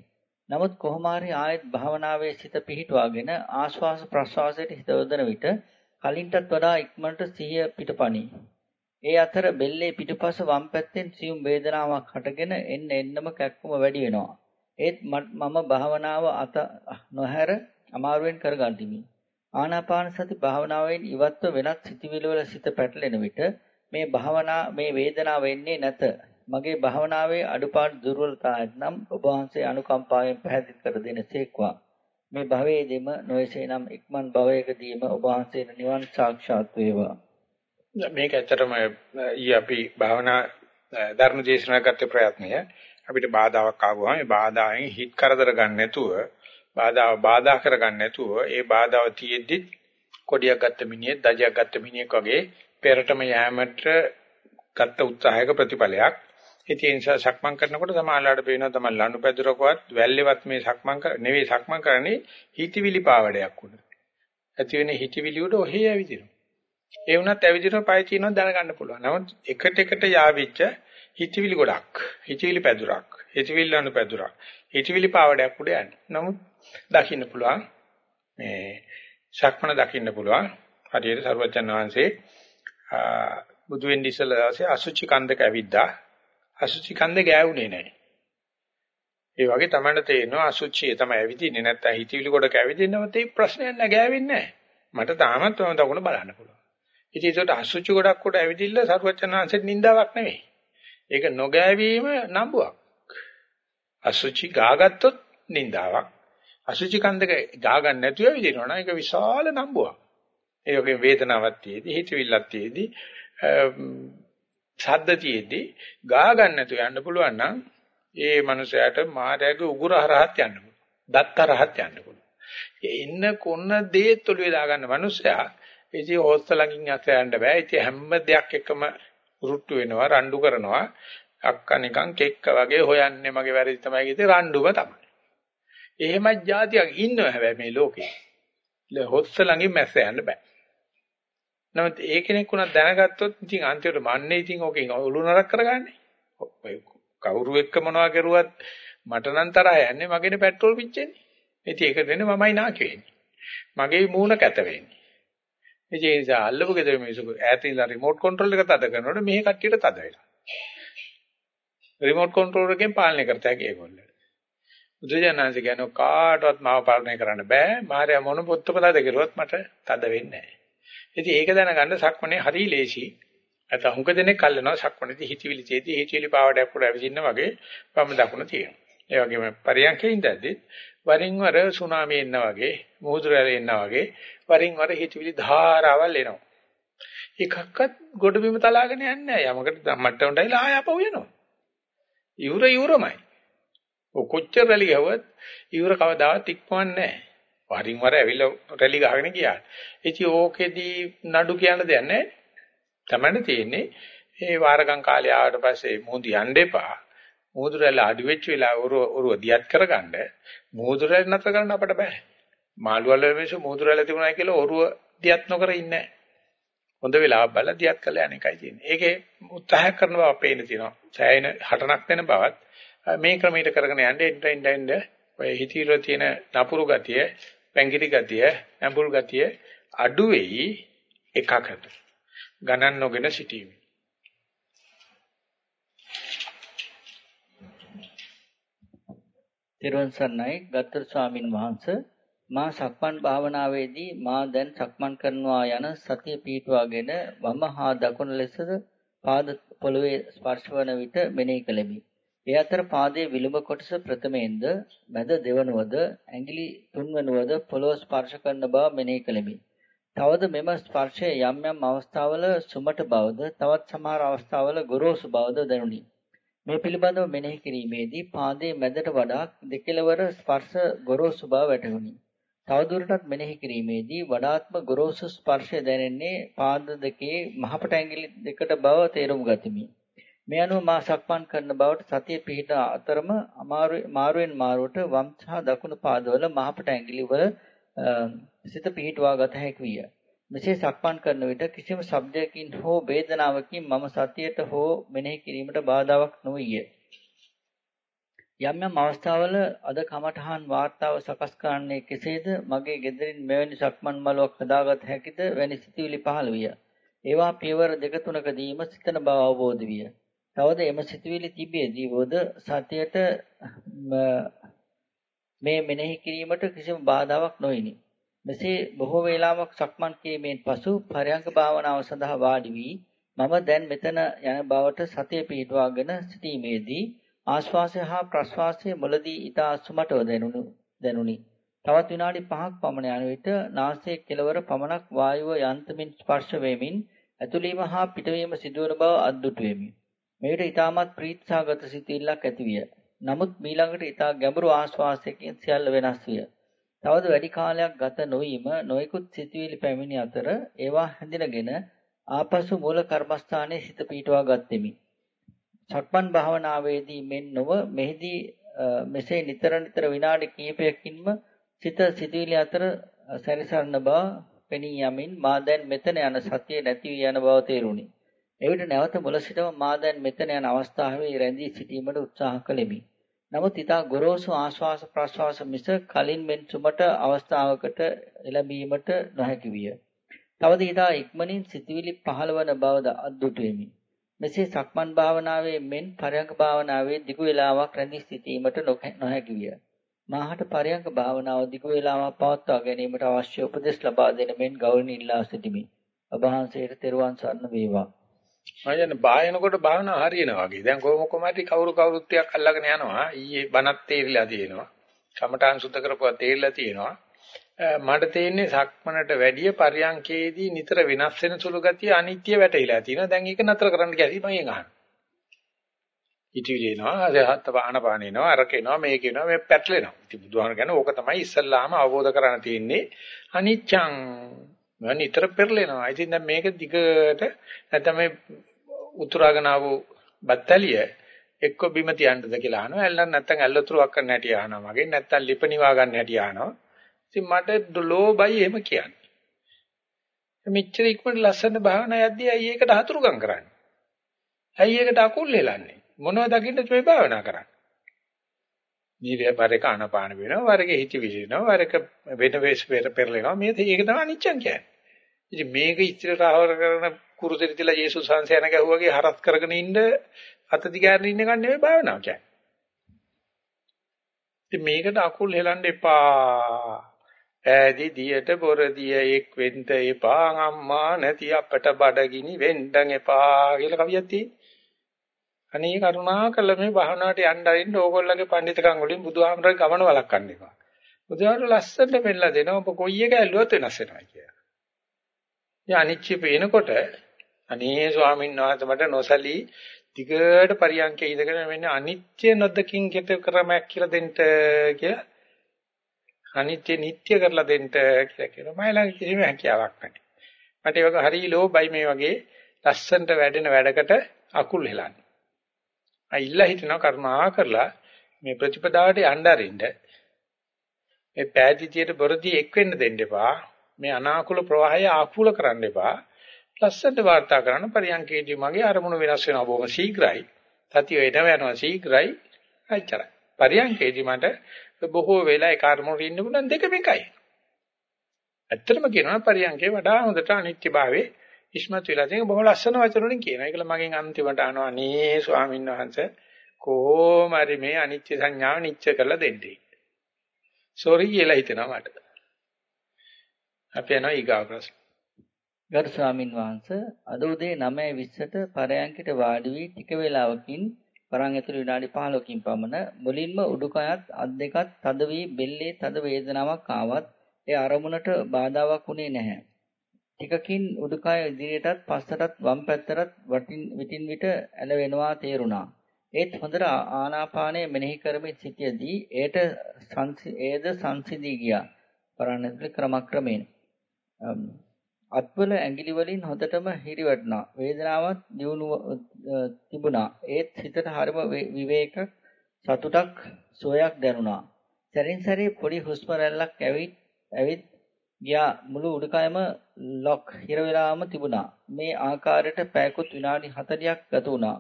නමුත් කොහොම හරි ආයෙත් භාවනාවේ සිත පිහිටුවාගෙන ආශ්වාස ප්‍රශ්වාසයට හිත යොදන විට කලින්ටත් වඩා ඉක්මනට සිහිය පිටපණි. ඒ අතර බෙල්ලේ පිටුපස වම් පැත්තෙන් සියුම් වේදනාවක් හටගෙන එන්න එන්නම කැක්කුම වැඩි වෙනවා. ඒත් මම භාවනාව අත නොහැර අමාරුවෙන් කරගන්තිමි. ආනාපාන සති භාවනාවෙන් ඉවත්ව වෙනත් සිතිවිලි වල සිත පැටලෙන විට මේ භාවනා මේ වේදනාව එන්නේ නැත. මගේ භාවනාවේ අඩුපාඩු දුර්වලතා ඇතනම් ඔබ වහන්සේ අනුකම්පාවෙන් පැහැදිලි කර දෙනසේක්වා. මේ භවයේදීම නොයසේනම් ඉක්මන් භවයකදීම ඔබ වහන්සේට නිවන් සාක්ෂාත් වේවා. මේක ඇත්තටම ඊ අපි භාවනා ධර්ම දේශනා ගත ප්‍රයත්නය අපිට බාධාවක් ආවම ඒ බාධායෙන් හිත කරදර ගන්න නැතුව බාධාව බාධා කර ගන්න නැතුව ඒ බාධාව තියෙද්දි කොඩියක් ගත්ත මිනිහෙක් දජයක් ගත්ත මිනිහෙක් වගේ පෙරටම යෑමට ගත්ත උත්සාහයක ප්‍රතිඵලයක්. ඉතින් ඒ නිසා සක්මන් කරනකොට සමාහලට පේනවා තමයි ලනු පැදුරකවත් වැල්ලේවත් මේ සක්මන් කර නෙවෙයි සක්මන් කරන්නේ හිතවිලි පාවඩයක් උඩ. ඇති වෙන හිතවිලි උඩ ඔහේ ඇවිදිනවා. ඒ වුණත් ඇවිදිනවා පය තියෙනවා දැනගන්න පුළුවන්. නමුත් එකට එකට යාවිච්ච හිතවිලි ගොඩක්. හිතවිලි පැදුරක්. හිතවිලි ලනු පැදුරක්. හිතවිලි පාවඩයක් උඩ යන්නේ. නමුත් දකින්න පුළුවන් මේ ශක්මන දකින්න පුළුවන්. හරියට සරුවචන් වහන්සේ බුදු වෙන්න ඉස්සලා දවසේ අසුචි කන්දක ඇවිද්දා. අසුචි කන්දේ ගෑවුනේ නැහැ. ඒ වගේ තමයි තේරෙනවා අසුචියේ තමයි ඇවිදින්නේ නැත්නම් හිතවිලි ගොඩක ඇවිදින්නවත් ඒ ප්‍රශ්නයක් නෑ ගෑවෙන්නේ නැහැ. මට තාමත් වම දකුණ බලන්න පුළුවන්. ඉතින් ඒකට අසුචි ගොඩක් උඩ ඇවිදින්න සරුවචනාංශෙත් නින්දාවක් නෙවෙයි. ඒක නොගෑවීම නම්බුවක්. අසුචි ගාගත්තොත් නින්දාවක්. අසුචි කන්දක ගා ගන්න නැතුව ඇවිදිනවා නම් ඒක විශාල නම්බුවක්. ඒ වගේ වේදනාවක් තියේදී හිතවිල්ලක් තියේදී ශබ්ද තියේදී ගා ගන්න නැතුව යන්න පුළුවන් නම් ඒ මනුස්සයාට මායාවේ උගුර හරහත් යන්න පුළුවන්. දත්ත හරහත් යන්න පුළුවන්. එන්න කොන්න දේත් ඔළුවේ දාගන්න මනුස්සයා ඉතින් හොස්ස ළඟින් යත යන්න බෑ. ඉතින් හැම දෙයක් එකම රුට්ටු වෙනවා, රණ්ඩු කරනවා. අක්කා නිකන් කෙක්ක වගේ හොයන්නේ මගේ වැරදි තමයි කිව්වේ රණ්ඩුම තමයි. එහෙමත් જાතියක් ඉන්නව හැබැයි මේ ලෝකේ. හොස්ස ළඟින් මැස්ස යන්න බෑ. නමුත් ඒ කෙනෙක් උනත් දැනගත්තොත් ඉතින් අන්තිමට මන්නේ ඉතින් ඕකෙන් ඔලු නරක් කරගන්නේ. කවුරු එක්ක මොනවා කරුවත් මට නම් තරහ යන්නේ මගේනේ පෙට්‍රල් පිච්චෙන්නේ. ඉතින් ඒක දෙන්නේ මමයි නාකි වෙන්නේ. මගේ මූණ කැත වෙන්නේ. ඒ නිසා අල්ලපු ගෙදර මිනිස්සු ඈත ඉඳලා රිමෝට් කන්ට්‍රෝල් එක තද කරනකොට මෙහි කට්ටියට තද වෙනවා. රිමෝට් කන්ට්‍රෝල් එකෙන් පාලනය කරත හැකි ඒගොල්ලෝ. බුදුජානනාංශ කියන කාටවත් මාව පාලනය කරන්න බෑ. මාර්යා මොන පොත්තම තද කරුවත් මට තද වෙන්නේ නැහැ. ඉතින් ඒක දැනගන්න සක්මනේ හරි ලේසි. නැත්නම් හුඟ දෙනෙක් කල්නවා සක්මනේදී හිතවිලි තේදී හිතවිලි පාවඩයක් උඩ ඇවිදින්න වගේ වම් දකුණ තියෙනවා. ඒ වගේම පරියන්කේ ඉඳද්දි වරින් වර සුනාමි එන්න වගේ, මුහුදුරැල එන්න වගේ වරින් වර හිතවිලි ධාරාවල් එනවා. එකක්වත් ගොඩ බිම තලාගෙන යන්නේ නැහැ. යමකට මට්ටමට ඇවිල්ලා ආය අපව යනවා. ඉවුර ඉවුරමයි. ඔය කොච්චර රැලි ගහුවත් ඉවුර කවදාවත් ඉක්මවන්නේ නැහැ. වරින් වර ඇවිල්ලා රැලි ගහගෙන ගියා. ඉතින් ඕකෙදී නඩු කියන්න දෙයක් නැහැ. තමයි තියෙන්නේ. ඒ වාරගම් කාලේ ආවට පස්සේ මුහුදු යන්න එපා. මුහුදු රැල්ල අඩු වෙච්ච වෙලාව ඔරුව ඔරුව දියත් කරගන්න මුහුදු රැල්ල නතර කරන්න අපිට බෑ. මාළු වල මිනිස්සු මුහුදු රැල්ල තිබුණා කියලා ඔරුව දියත් නොකර ඉන්නේ හොඳ වෙලාවක් බලලා දියත් කළා යන එකයි තියෙන්නේ. ඒකේ උත්සාහ කරන බව පේන තියෙනවා. සෑයින හටනක් වෙන බවත් මේ ක්‍රමයට කරගෙන යන්න එන්න එන්න එන්න ඔය හිතීර තියෙන නපුරු ගතිය, පැංගිරි ගතිය, ඇඹුල් ගතිය අඩු වෙයි එකකට. ගණන් නොගෙන සිටීමේ. තෙරුවන් සරණයි ගත්තර ස්වාමින් වහන්සේ මා සක්මන් භාවනාවේදී මා දැන් සක්මන් කරනවා යන සතිය පිටුවාගෙන වම හා දකුණ ලෙසද පාද පොළවේ ස්පර්ශවන විට මෙනෙහි කළෙමි. ඒ අතර පාදයේ විලුඹ කොටස ප්‍රථමයෙන්ද මැද දෙවනුවද ඇඟිලි තුන්වනුවද පොළව ස්පර්ශ කරන බව මෙනෙහි කළෙමි. තවද මෙම ස්පර්ශය යම් යම් අවස්ථාවල සුමට බවද තවත් සමහර අවස්ථාවල ගොරෝසු බවද දැනුනි. මේ පිළිබඳව මෙනෙහි කිරීමේදී පාදයේ මැදට වඩා දෙකලවර ස්පර්ශ ගොරෝසු බව වැටහුණි. තවදුරටත් මෙනෙහි කිරීමේදී වඩාත්ම ගොරෝසු ස්පර්ශය දැනෙන්නේ පාද දෙකේ මහපට ඇඟිලි දෙකට බව තේරුම් ගතිමි. මේ අනුව මා සක්මන් කරන බවට සතිය පිහිට අතරම අමාරු මාරුවෙන් මාරුවට වම් සහ දකුණු පාදවල මහපට ඇඟිලි වල සිත පිහිටුවා ගත හැකි විය. මෙසේ සක්මන් කරන විට කිසිම ශබ්දයකින් හෝ වේදනාවකින් මම සතියට හෝ මෙනෙහි කිරීමට බාධාවක් නොවිය. යම් යම් අවස්ථාවල අද කමඨහන් වාර්තාව සකස් කරන්නේ කෙසේද මගේ ගෙදරින් මෙවැනි සක්මන් මළුවක් හදාගත හැකිද වැනි සිතුවිලි පහළ විය. ඒවා පියවර දෙක තුනකදීම සිතන බව අවබෝධ විය. තවද එම සිතුවිලි තිබියදී වද සතියට මේ මෙනෙහි කිරීමට කිසිම බාධාවක් නොයිනි. මෙසේ බොහෝ වේලාවක් සක්මන් කිරීමෙන් පසු පරයන්ක භාවනාව සඳහා වාඩි වී මම දැන් මෙතන යන බවට සතිය පිහිටුවාගෙන සිටීමේදී ආශ්වාසය හා ප්‍රශ්වාසය මුලදී ඊතා සුමටව දැනුණු දැනුනි. තවත් විනාඩි 5ක් පමණ යන විට නාසයේ කෙළවර පමණක් වායුව යන්තමින් ස්පර්ශ වෙමින් ඇතුළීම හා පිටවීම සිදුවන බව අද්දුටු වෙමි. මෙවිට ඊටමත් ප්‍රීතිසහගත සිතිවිල්ලක් ඇතිවිය. නමුත් මීළඟට ඊටා ගැඹුරු ආශ්වාසයකින් සියල්ල වෙනස් විය. තවද වැඩි කාලයක් ගත නොවීම නොයෙකුත් සිතුවිලි පැමිණි අතර ඒවා හැඳිනගෙන ආපසු මූල කර්මස්ථානයේ සිත පීටවා ගත්ෙමි. සක්මන් භාවනාවේදී මෙන් නොව මෙහිදී මෙසේ නිතර නිතර විනාඩි කිහිපයකින්ම සිත සිතුවිලි අතර සැරිසරන බව පෙනී යමින් මා දැන් මෙතන යන සතිය නැති වී යන බව තේරුණි. එවිට නැවත මුල සිටම මා දැන් මෙතන යන අවස්ථාවේ රැඳී සිටීමට උත්සාහ කළෙමි. නමුත් ඊට ගොරෝසු ආශ්වාස ප්‍රශ්වාස මිස කලින් මෙන් සුමට අවස්ථාවකට එළඹීමට නොහැකි විය. තවද ඊට ඉක්මනින් සිතවිලි පහළවන බවද අද්දුටු වෙමි. මෙසේ සක්මන් භාවනාවේ මෙන් පරයන්ක භාවනාවේ දිගු වේලාවක් රැඳී සිටීමට නොහැකි විය. මාහට පරයන්ක භාවනාව දිගු වේලාවක් පවත්වා ගැනීමට අවශ්‍ය උපදෙස් ලබා දෙන මෙන් ගෞරවණීය ඉල්ලා සිටිමි. ඔබ වහන්සේට තෙරුවන් සරණ වේවා. මම කියන්නේ බායනකොට භාවනා හරියනවා වගේ. දැන් කොහොම කොහමද කවුරු කවුරුත් ටිකක් අල්ලගෙන යනවා. ඊයේ බණත් තේරිලා තියෙනවා. කමඨාන් සුද්ධ කරපුවා තේරිලා තියෙනවා. මට තේන්නේ සක්මනට වැඩිය පරියන්කේදී නිතර වෙනස් වෙන සුළු ගතිය අනිත්‍ය වැටහිලා තියෙනවා. දැන් ඒක නතර කරන්න කියලා මම අහනවා. ඉතිවිලි එනවා, අදහත් ආනපාන එනවා, අරක එනවා, මේක එනවා, මේ පැටලෙනවා. ඉතින් බුදුහාම කියන්නේ ඕක තමයි ඉස්සල්ලාම අවබෝධ කරගන්න තියෙන්නේ. අනිච්ඡං මම නිතර පෙරලෙනවා. ඉතින් දැන් මේක දිගට නැත්නම් මේ උතුරාගෙන ආව බත්තලිය එක්ක බිම තියන්නද කියලා අහනවා. ඇල්ලන් නැත්නම් ඇල්ලතුරුවක් කරන්න හැටි අහනවා මගේ. නැත්නම් ලිපනිවා ගන්න හැටි අහනවා. ඉතින් මට ලෝබයි එහෙම කියන්නේ. මෙච්චර ඉක්මනට ලස්සන භාවනා යද්දී ඇයි ඒකට හතුරුකම් කරන්නේ? ඇයි ඒකට අකුල් හෙලන්නේ? මොනවද දකින්නද මේ භාවනා කරන්නේ? මේ වරක ආනපාන වෙනවා වරක හිත විසිනවා වරක වෙන වෙස් පෙරලෙනවා මේ ඒක තමයි අනිච්චන් කියන්නේ. ඉතින් මේක ඉස්තිරට ආවර කරන කුරුසෙට තියලා යේසුස් වහන්සේ යන ගැහුවාගේ හරස් කරගෙන ඉන්න අත දිගාරන ඉන්න ගන්න නෙවෙයි භාවනාව කියන්නේ. ඉතින් මේකට අකුල් හෙලන්න එපා. ඈදි දියට බොරදිය එක් වෙන්න එපා අම්මා නැති අපට බඩගිනි වෙන්නන් එපා කියලා කවියක් තියෙනවා. අනේ කරුණාකරලා මේ භාවනාවට යන්න අරින්න ඕගොල්ලන්ගේ පඬිතුකම් වලින් බුදුහාමරගේ ගමන වළක්වන්න එපා. බුදුහාමර ලස්සනට පෙන්නලා දෙනවා ඔබ කොයි එක ඇල්ලුවත් වෙනස් වෙනවා කියලා. ඉතින් අනිච්චය පේනකොට අනේ ස්වාමීන් වහන්සේ මට නොසලී දිගට පරියන්කේ ඉඳගෙන මෙන්න අනිත්‍ය නොදකින් කෙත ක්‍රමයක් කියලා දෙන්න කියලා අනිත්‍ය නිට්ටය කරලා දෙන්න කියලා කියනවා. මම ළඟ කිසිම හැකියාවක් නැහැ. මට ඒක හරි ලෝබයි මේ වගේ ලස්සනට වැඩෙන වැඩකට අකුල් හෙලන්නේ. අයිල්ලා හිටනවා කරුණා කරලා මේ ප්‍රතිපදාවට යන්න අරින්න මේ පෑදීතියට බොරදී එක් වෙන්න දෙන්න එපා මේ අනාකූල ප්‍රවාහය ආකූල කරන්න එපා ලස්සට වාර්තා කරන පරියන්කේදී මගේ අරමුණු වෙනස් වෙනවා බොහොම ශීඝ්‍රයි සතිය එනවා යනවා ශීඝ්‍රයි අච්චරයි පරියන්කේදී මට බොහෝ වෙලා ඒ කර්මවල ඉන්න පුළුවන් දෙකම එකයි ඇත්තටම කියනවා පරියන්කේ වඩා හොඳට අනිත්‍යභාවයේ ඉස්මතු වෙලා තියෙන බොහොම ලස්සන වචන වලින් කියනවා. ඒකල මගෙන් අන්තිමට අහනවා නේ ස්වාමීන් වහන්සේ කොහොම හරි මේ අනිත්‍ය සංඥාව නිච්ච කරලා දෙන්නේ. සෝරි කියලා හිතෙනවා මට. අපි යනවා ඊගාව ප්‍රශ්න. ගරු ස්වාමින් වහන්සේ අද උදේ 9:20ට පරයන්කිට වාඩි වී ටික වේලාවකින් වරන් ඇතුළු විනාඩි 15කින් පමණ මුලින්ම උඩුකයත් අත් දෙකත් තද වී බෙල්ලේ තද වේදනාවක් ආවත් ඒ අරමුණට බාධාවක් වුණේ නැහැ. ටිකකින් උඩුකය ඉදිරියටත් පස්සටත් වම් පැත්තටත් වටින් විටින් විට ඇලවෙනවා තේරුණා. ඒත් හොඳට ආනාපානය මෙනෙහි කරමින් සිටියදී ඒට ඒද සංසිඳී ගියා. පරණතුල ක්‍රමක්‍රමයෙන්. අත්වල ඇඟිලි වලින් හොඳටම හිරිවැටුණා. වේදනාවක් දියුණු තිබුණා. ඒත් හිතට හරිම විවේක සතුටක් සෝයක් දැනුණා. සැරින් සැරේ පොඩි හුස්ම රැල්ලක් ඇවිත් ඇවිත් ගියා මුළු උඩුකයම ලොක් හිර වෙලාම තිබුණා. මේ ආකාරයට පැයකුත් විනාඩි 40ක් ගත වුණා.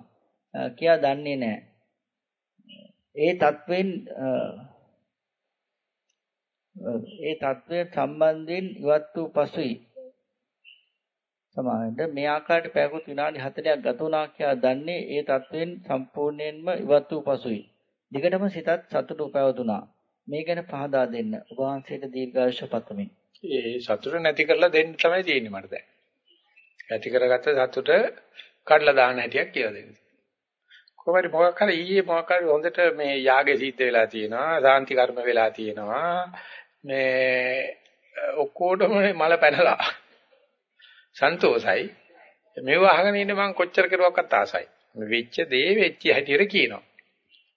කියා දන්නේ නැහැ. ඒ තත්වෙන් ඒ தત્ත්වය සම්බන්ධයෙන් ඉවත් වූ පසුයි සමාවෙන්න මේ ආකාරයට පැයකුත් විනාඩි 40ක් ගත වුණා කියලා දන්නේ ඒ தત્ත්වයෙන් සම්පූර්ණයෙන්ම ඉවත් වූ පසුයි. දිගටම සිතත් සතුටු පැවතුණා. මේ ගැන පහදා දෙන්න. ඔබ වහන්සේට දීර්ඝායුෂ පතමි. ඒ සතුට නැති කරලා දෙන්න තමයි තියෙන්නේ මට දැන්. ඇති කරගත්ත සතුට කඩලා දාන හැටියක් කියලා දෙන්න. කොහොමද මොකක් හරි ඊයේ මොකක් හරි හොඳට මේ යාගෙ සිද්ධ වෙලා තියෙනවා, සාන්ති කර්ම වෙලා තියෙනවා. මේ ඔක්කොටම මල පැනලා සන්තෝසයි. මේව අහගෙන ඉන්න මම කොච්චර කරුවක්වත් ආසයි. මේ වෙච්ච දේ වෙච්ච හැටියට කියනවා.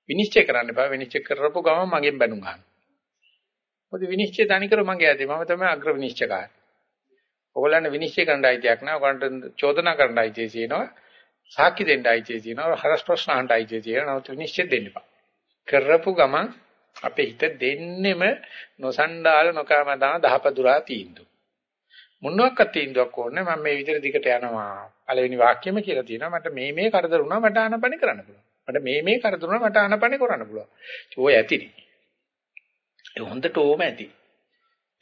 විනිශ්චය කරන්න එපා. විනිශ්චය කරපු ගමන් මගෙන් බැනුම් ගන්න මොකද විනිශ්චය තනි කර මගේ ඇති මම තමයි අග්‍ර විනිශ්චයකාරය. ඔයගොල්ලන්ට විනිශ්චය කරන්න අයිතියක් නැහැ. ඔයගොල්ලන්ට චෝදනා කරන්න අයිතිය තියෙනවා. සාක්ෂි දෙන්න අයිතිය තියෙනවා. හරස් ප්‍රශ්න අහන්න අයිතිය තියෙනවා. නමුත් විනිශ්චය දෙන්න එපා. කරපු ගමන් අපේ හිත දෙන්නෙම නොසණ්ඩාල නොකමදා දහපදුරා තීන්දු. මොනවාක්වත් තීන්දුවක් ඕනේ මම මේ විදිහට දිගට යනවා. පළවෙනි වාක්‍යෙම කියලා තියෙනවා මට මේ මේ කරදර වුණා මට ආනපන කරන්න පුළුවන්. මට මේ මේ කරදර වුණා මට ආනපන කරන්න පුළුවන්. ඔය ඇතිනේ. ඒ හොඳට ඕම ඇති.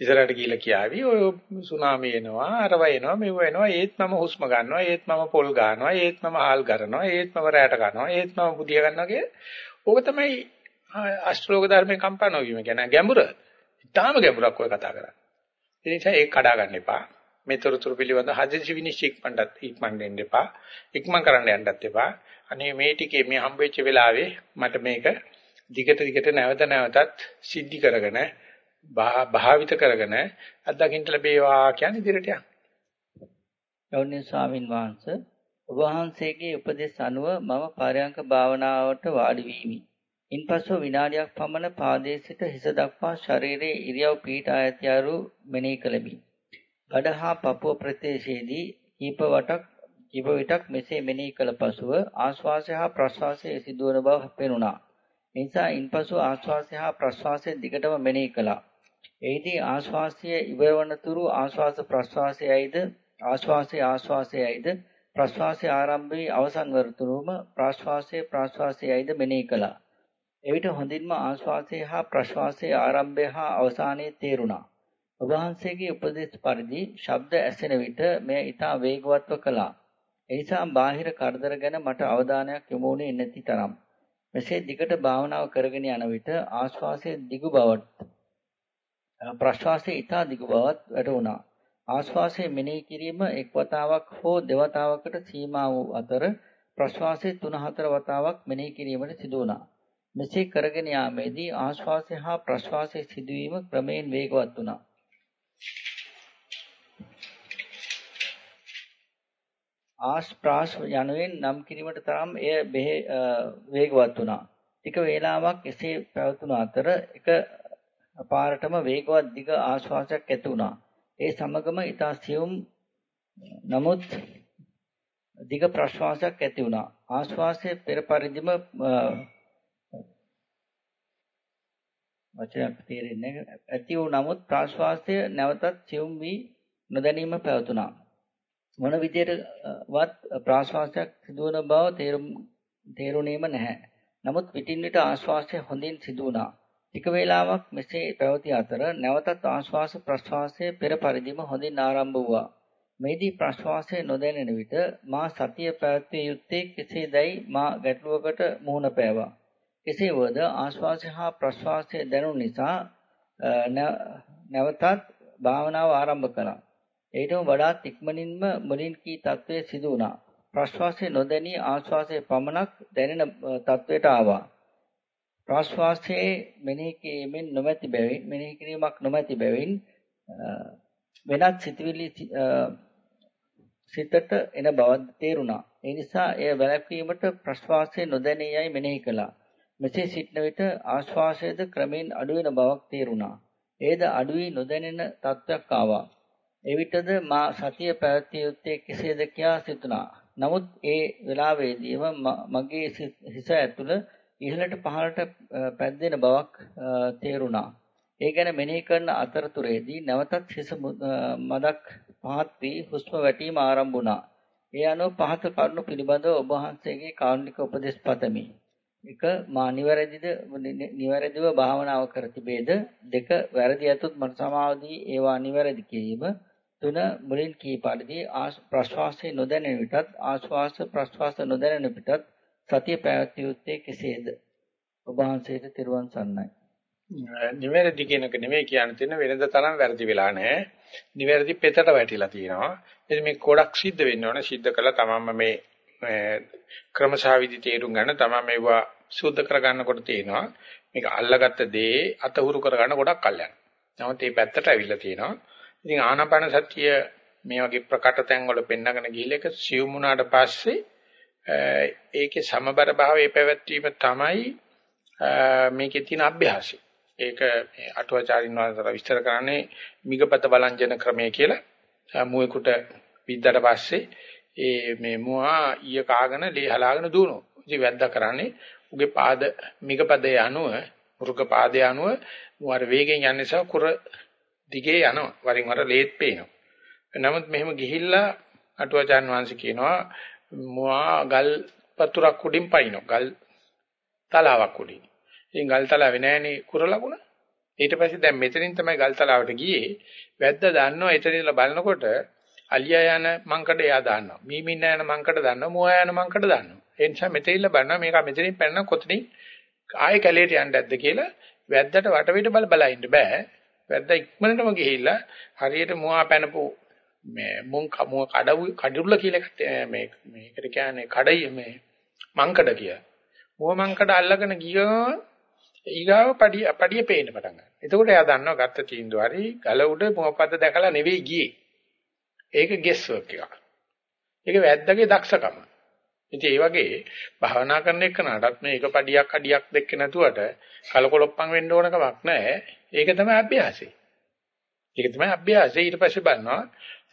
ඉස්සරහට ගිහිල්ලා කියාවි ඔය සුනාමි එනවා අරව එනවා මෙව එනවා ඒත් මම හුස්ම ගන්නවා ඒත් මම පොල් ගන්නවා ඒත් මම හාල් කරනවා ඒත් මම රැට ගන්නවා ඒත් මම බුදිය ගන්නවා කිය. ඕක තමයි අෂ්ටලෝක ධර්මයේ කම්පා නොවීම කියන්නේ ගැඹුර. ඉතාම ගැඹුරක් ඔය කතා කරන්නේ. ඒ නිසා ඒක කඩා ගන්න එපා. මේ තොරතුරු පිළිබඳ හදිසි විනිශ්චය ඉක්මනට ඉක්මන් දෙන්න එපා. ඉක්මන් කරන්න යන්නත් එපා. අනේ මේ ටිකේ මේ හම්බෙච්ච වෙලාවේ මට මේක දිගට දිගට නැවත නැවතත් සිද්ධි කරගෙන භාවිත කරගෙන අත්දකින්න ලැබේවා කියන ඉදිරියට යන්න. ගෞරවනීය ස්වාමින් වහන්සේ ඔබ වහන්සේගේ උපදෙස් අනුව මම පාරයන්ක භාවනාවට වාඩි වීමි. ඉන්පසු විනාඩියක් පමණ පාදයේ සිට හිස දක්වා ශරීරයේ ඉරියව් පීඨා ඇතිවරු මෙනෙහි කළෙමි. බඩ හා පපුව ප්‍රදේශයේදී කීප වටක් කීප විටක් මෙසේ මෙනෙහි කළ පසුව ආශ්වාසය හා ප්‍රශ්වාසය සිදුවන බව පෙනුණා. එනිසා ඉන්පසු ආශ්වාසය හා ප්‍රශ්වාසය දිගටම මෙනෙහි කළා. එහිදී ආශ්වාසය ඉවරවනතුරු ආශ්වාස ප්‍රශ්වාසයයිද ආශ්වාසය ආශ්වාසයයිද ප්‍රශ්වාසය ආරම්භයේ අවසන් වරතුරුම ප්‍රශ්වාසය ප්‍රශ්වාසයයිද මෙනෙහි කළා. එවිට හොඳින්ම ආශ්වාසය හා ප්‍රශ්වාසයේ ආරම්භය හා අවසානයේ තේරුණා. ඔබ වහන්සේගේ උපදෙස් පරිදි ශබ්ද ඇසෙන විට මෙය ඊටා වේගවත්ව කළා. එනිසා බාහිර කරදර ගැන මට අවධානයක් යොමු වුණේ නැති තරම්. මෙසේ දිගට භාවනාව කරගෙන යන විට ආශ්වාසයේ දිගු බවට ප්‍රශ්වාසයේ ඊටා දිගු බවත් වැටුණා. ආශ්වාසයේ මෙනෙහි කිරීම එක් වතාවක් හෝ දෙවතාවකට සීමා වූ අතර ප්‍රශ්වාසයේ 3-4 වතාවක් මෙනෙහි කිරීමට සිදු වුණා. මෙසේ කරගෙන යාමේදී ආශ්වාසය හා ප්‍රශ්වාසයේ සිදුවීම ක්‍රමයෙන් වේගවත් වුණා. ආශ්වාස යනුවෙන් නම් කිරීමට තරම් එය වේගවත් වුණා. ටික වේලාවක් එසේ පැවතුණු අතර එක පාරටම වේගවත් දිග ආශ්වාසයක් ඇති වුණා. ඒ සමගම ඊට සියුම් නමුත් දිග ප්‍රශ්වාසයක් ඇති වුණා. ආශ්වාසයේ පෙර පරිදිම වචනයක් තේරෙන්නේ නැහැ. ඇති වූ නමුත් ප්‍රාශ්වාසය නැවතත් සියුම් වී නොදැනීම පැවතුණා. මොන විදියටවත් ප්‍රාශ්වාසයක් සිදුවන බව තේරුම් තේරුණේම නැහැ. නමුත් පිටින් විට ආශ්වාසය හොඳින් සිදු වුණා. ටික වේලාවක් මෙසේ පැවති අතර නැවතත් ආශ්වාස ප්‍රශ්වාසය පෙර පරිදිම හොඳින් ආරම්භ වුණා. මේදී ප්‍රශ්වාසය නොදැනෙන විට මා සතිය පැවැත්විය යුත්තේ කෙසේදයි මා ගැටලුවකට මුහුණ පෑවා. කෙසේ වුවද ආශ්වාසය හා ප්‍රශ්වාසය දැනුන නිසා නැවතත් භාවනාව ආරම්භ කළා. ඊටම වඩා ඉක්මනින්ම මුලින් කී තත්වයේ සිදු වුණා. ප්‍රශ්වාසය නොදැනී ආශ්වාසය පමණක් දැනෙන තත්වයට ආවා. ප්‍රශ්වාසයේ මෙනෙහි කිරීමෙන් නොමැති බැවින් මෙනෙහි කිරීමක් නොමැති බැවින් වෙනත් සිතුවිලි සිතට එන බව තේරුණා. ඒ නිසා එය වැළැක්වීමට ප්‍රශ්වාසය නොදැනී යයි මෙනෙහි කළා. මෙසේ සිටන විට ආශ්වාසයේද ක්‍රමෙන් අඩුවෙන බවක් තේරුණා. ඒද අඩුවී නොදැනෙන තත්ත්වයක් ආවා. එවිටද මා සතිය පැවැත්විය යුත්තේ කෙසේද කියා සිතුණා. නමුත් ඒ වෙලාවේදීම මගේ හිස ඇතුළ ඉහළට පහළට පැද්දෙන බවක් තේරුණා. ඒ ගැන මෙනෙහි කරන අතරතුරේදී නැවතත් හිස මදක් පහත් වී හුස්ම වැටීම ආරම්භ වුණා. ඒ අනුව පහත කරුණු පිළිබඳව ඔබ වහන්සේගේ කාරුණික උපදෙස් පතමි. එක මා නිවැරදිද නිවැරදිව භාවනාව කර තිබේද දෙක වැරදි ඇතොත් මට සමාව දී ඒවා නිවැරදි කිරීම තුන මුලින් කී පරිදි ප්‍රශ්වාසයේ නොදැනෙන විටත් ආශ්වාස ප්‍රශ්වාස නොදැනෙන විටත් සතිය පැවැත්විය යුත්තේ කෙසේද ඔබ වහන්සේට තෙරුවන් සරණයි නිවැරදි කියනක නෙමෙයි කියන්න තියෙන වෙනද තරම් වැරදි වෙලා නැහැ. නිවැරදි පෙතට වැටිලා තියෙනවා. ඉතින් මේ ගොඩක් සිද්ධ වෙන්න ඕනේ. සිද්ධ කළා තමන්ම මේ ක්‍රමසාවිදි තේරුම් ගන්න තමන් මේවා සුද්ධ කරගන්නකොට තියෙනවා. මේක අල්ලගත්ත දේ අතහුරු කරගන්න ගොඩක් කල් යනවා. නමුත් මේ පැත්තට ඇවිල්ලා තියෙනවා. ඉතින් ආනාපාන සතිය මේ වගේ ප්‍රකට තැන් වල පෙන්නගෙන ගිහිල්ලා ඒක සියුම් වුණාට පස්සේ ඒකේ සමබර භාවයේ පැවැත්වීම තමයි මේකේ තියෙන අභ්‍යාසය. ඒක මේ අටුවාචාරින් වහන්සේලා විස්තර කරන්නේ මිගපත බලංජන ක්‍රමය කියලා. මුවෙකුට විද්දාට පස්සේ ඒ මේ මුවා ඊය කාගෙන ලේ හලාගෙන දුවනවා. ඉතින් වැද්දා කරන්නේ උගේ පාද මිගපදයේ අනුව මුරුක පාදයේ අනුව මුවාර වේගෙන් යන නිසා කුර දිගේ යනවා. වරින් වර ලේත් පේනවා. නමුත් මෙහෙම ගිහිල්ලා අටුවාචාන් වහන්සේ කියනවා මුවා ගල් පතුරක් උඩින් පයින්නවා. ගල් තලාවක් උඩින්. ඉතින් ගල්තලාවේ නෑනේ කුර ලකුණ. ඊට පස්සේ දැන් මෙතනින් තමයි ගල්තලාවට ගියේ. වැද්දා දන්නවා එතන ඉඳලා බලනකොට අලියා යන මංකඩ එයා දන්නවා. මීමින්න යන මංකඩ දන්නවා. මුවා යන මංකඩ දන්නවා. ඒ නිසා මෙතන ඉඳලා බලනවා මේක මෙතනින් පැනන කොතනින් ආයෙ කැලේට යන්න ඇද්ද කියලා වැද්දට වටවිට බල බල ඉන්න බෑ. වැද්දා ඉක්මනටම ගිහිල්ලා හරියට මුවා පැනපු මේ මුං කමුව කඩවු කඩුල්ල කියලා මේ මේකට කියන්නේ කඩයි මේ මංකඩ කිය. මුව මංකඩ අල්ලගෙන ගියා ඊගාව පඩිය පඩිය පේන්න පටන් ගන්නවා. එතකොට එයා දන්නවා ගත්ත තීන්දුව හරි ගල උඩ මොහොපද්ද දැකලා නෙවෙයි ගියේ. ඒක ගෙස් වර්ක් එකක්. ඒක වැද්දගේ දක්ෂකම. ඉතින් ඒ වගේ භාවනා කරන එක නටත් මේ එක පඩියක් අඩියක් දෙක නැතුවට කලකොලොප්පන් වෙන්න ඕන කමක් නැහැ. ඒක තමයි අභ්‍යාසය. ඒක තමයි අභ්‍යාසය. ඊට පස්සේ බලනවා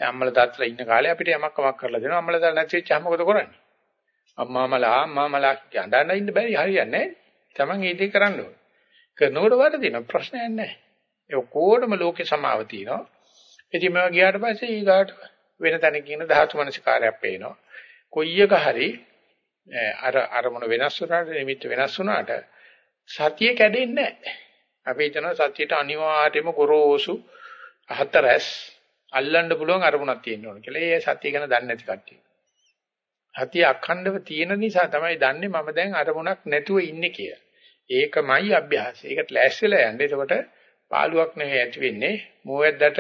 අම්මලා තාත්තලා ඉන්න කාලේ අපිට යමක් කමක් කරලා දෙනවා. අම්මලා තාත්තලා නැති වෙච්චාම මොකද කරන්නේ? අම්මාමලා අම්මාමලා යඬන්න ඉන්න බැරි හරියන්නේ නැහැ. Taman ඒ දේ කරන්න ඕනේ. කරනකොට වරදින ප්‍රශ්නයක් නැහැ. ඒ ඔක්කොටම ලෝකේ සමාව තියෙනවා. ඉතින් මේවා ගියාට පස්සේ ඊගාට වෙන තැනක ඉන්න ධාතු මනසිකාරයක් පේනවා. කොයි එක හරි අර අරමුණ වෙනස් වුණාට නිමිත්ත වෙනස් වුණාට සතිය කැඩෙන්නේ නැහැ. අපි හිතනවා සතියට අනිවාර්යයෙන්ම ගොරෝසු හතරස් අල්ලන්න පුළුවන් අරමුණක් තියෙන්න ඕන කියලා. ඒ සතිය ගැන දන්නේ නැති කට්ටිය. සතිය අඛණ්ඩව තියෙන නිසා තමයි දන්නේ මම දැන් අරමුණක් නැතුව ඉන්නේ කියලා. ඒකමයි අභ්‍යාසය. ඒකට ලෑස්තිලා යන්න. එතකොට පාළුවක් නෙවෙයි ඇති වෙන්නේ. මෝවැද්දට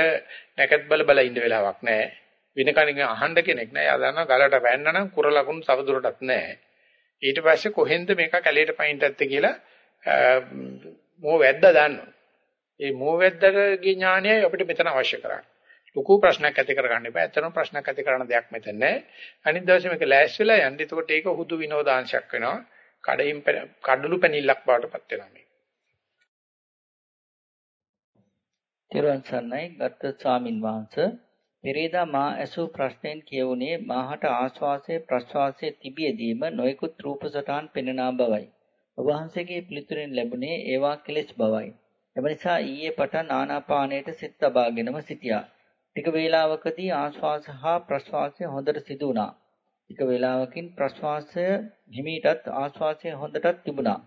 නැකත් බල බල ඉන්න වෙලාවක් නැහැ. වින කණින් අහන්න කෙනෙක් නැහැ. යා දන්නවා ගලට වැන්න නම් කුර ලකුණු තවදුරටත් නැහැ. ඊට පස්සේ කොහෙන්ද මේක කැලේට පයින්ට ඇත්තේ කියලා මෝවැද්ද දන්නවා. ඒ මෝවැද්දගේ ඥානයයි අපිට මෙතන අවශ්‍ය කරන්නේ. ලොකු ප්‍රශ්නයක් ඇති කරගන්න එපා. ඇත්තටම ප්‍රශ්නයක් ඇති කරන දෙයක් මෙතන නැහැ. අනිත් දවසේ මේක ලෑස්තිලා යන්න. එතකොට ඒක හුදු විනෝදාංශයක් වෙනවා. කඩින් කඩලු පැනිල්ලක් බවට පත් වෙනවා මේක. තිරුවන් සරණයි ගත්ත ස්වාමින් වහන්සේ පෙරේදා මා ඇසූ ප්‍රශ්නෙන් කියවුනේ මාහට ආශ්වාසයේ ප්‍රශ්වාසයේ තිබියදීම නොයෙකුත් රූප සටහන් පෙනෙනා බවයි. ඔබ වහන්සේගේ පිළිතුරෙන් ලැබුණේ ඒවා කෙලෙස් බවයි. එම නිසා ඊයේ පටන් ආනාපානයට සිත තබාගෙනම සිටියා. ටික වේලාවකදී ආශ්වාස හා ප්‍රශ්වාසය හොඳට සිදු වුණා. ටික වේලාවකින් ප්‍රශ්වාසය හිමීටත් ආශ්වාසය හොඳටත් තිබුණා.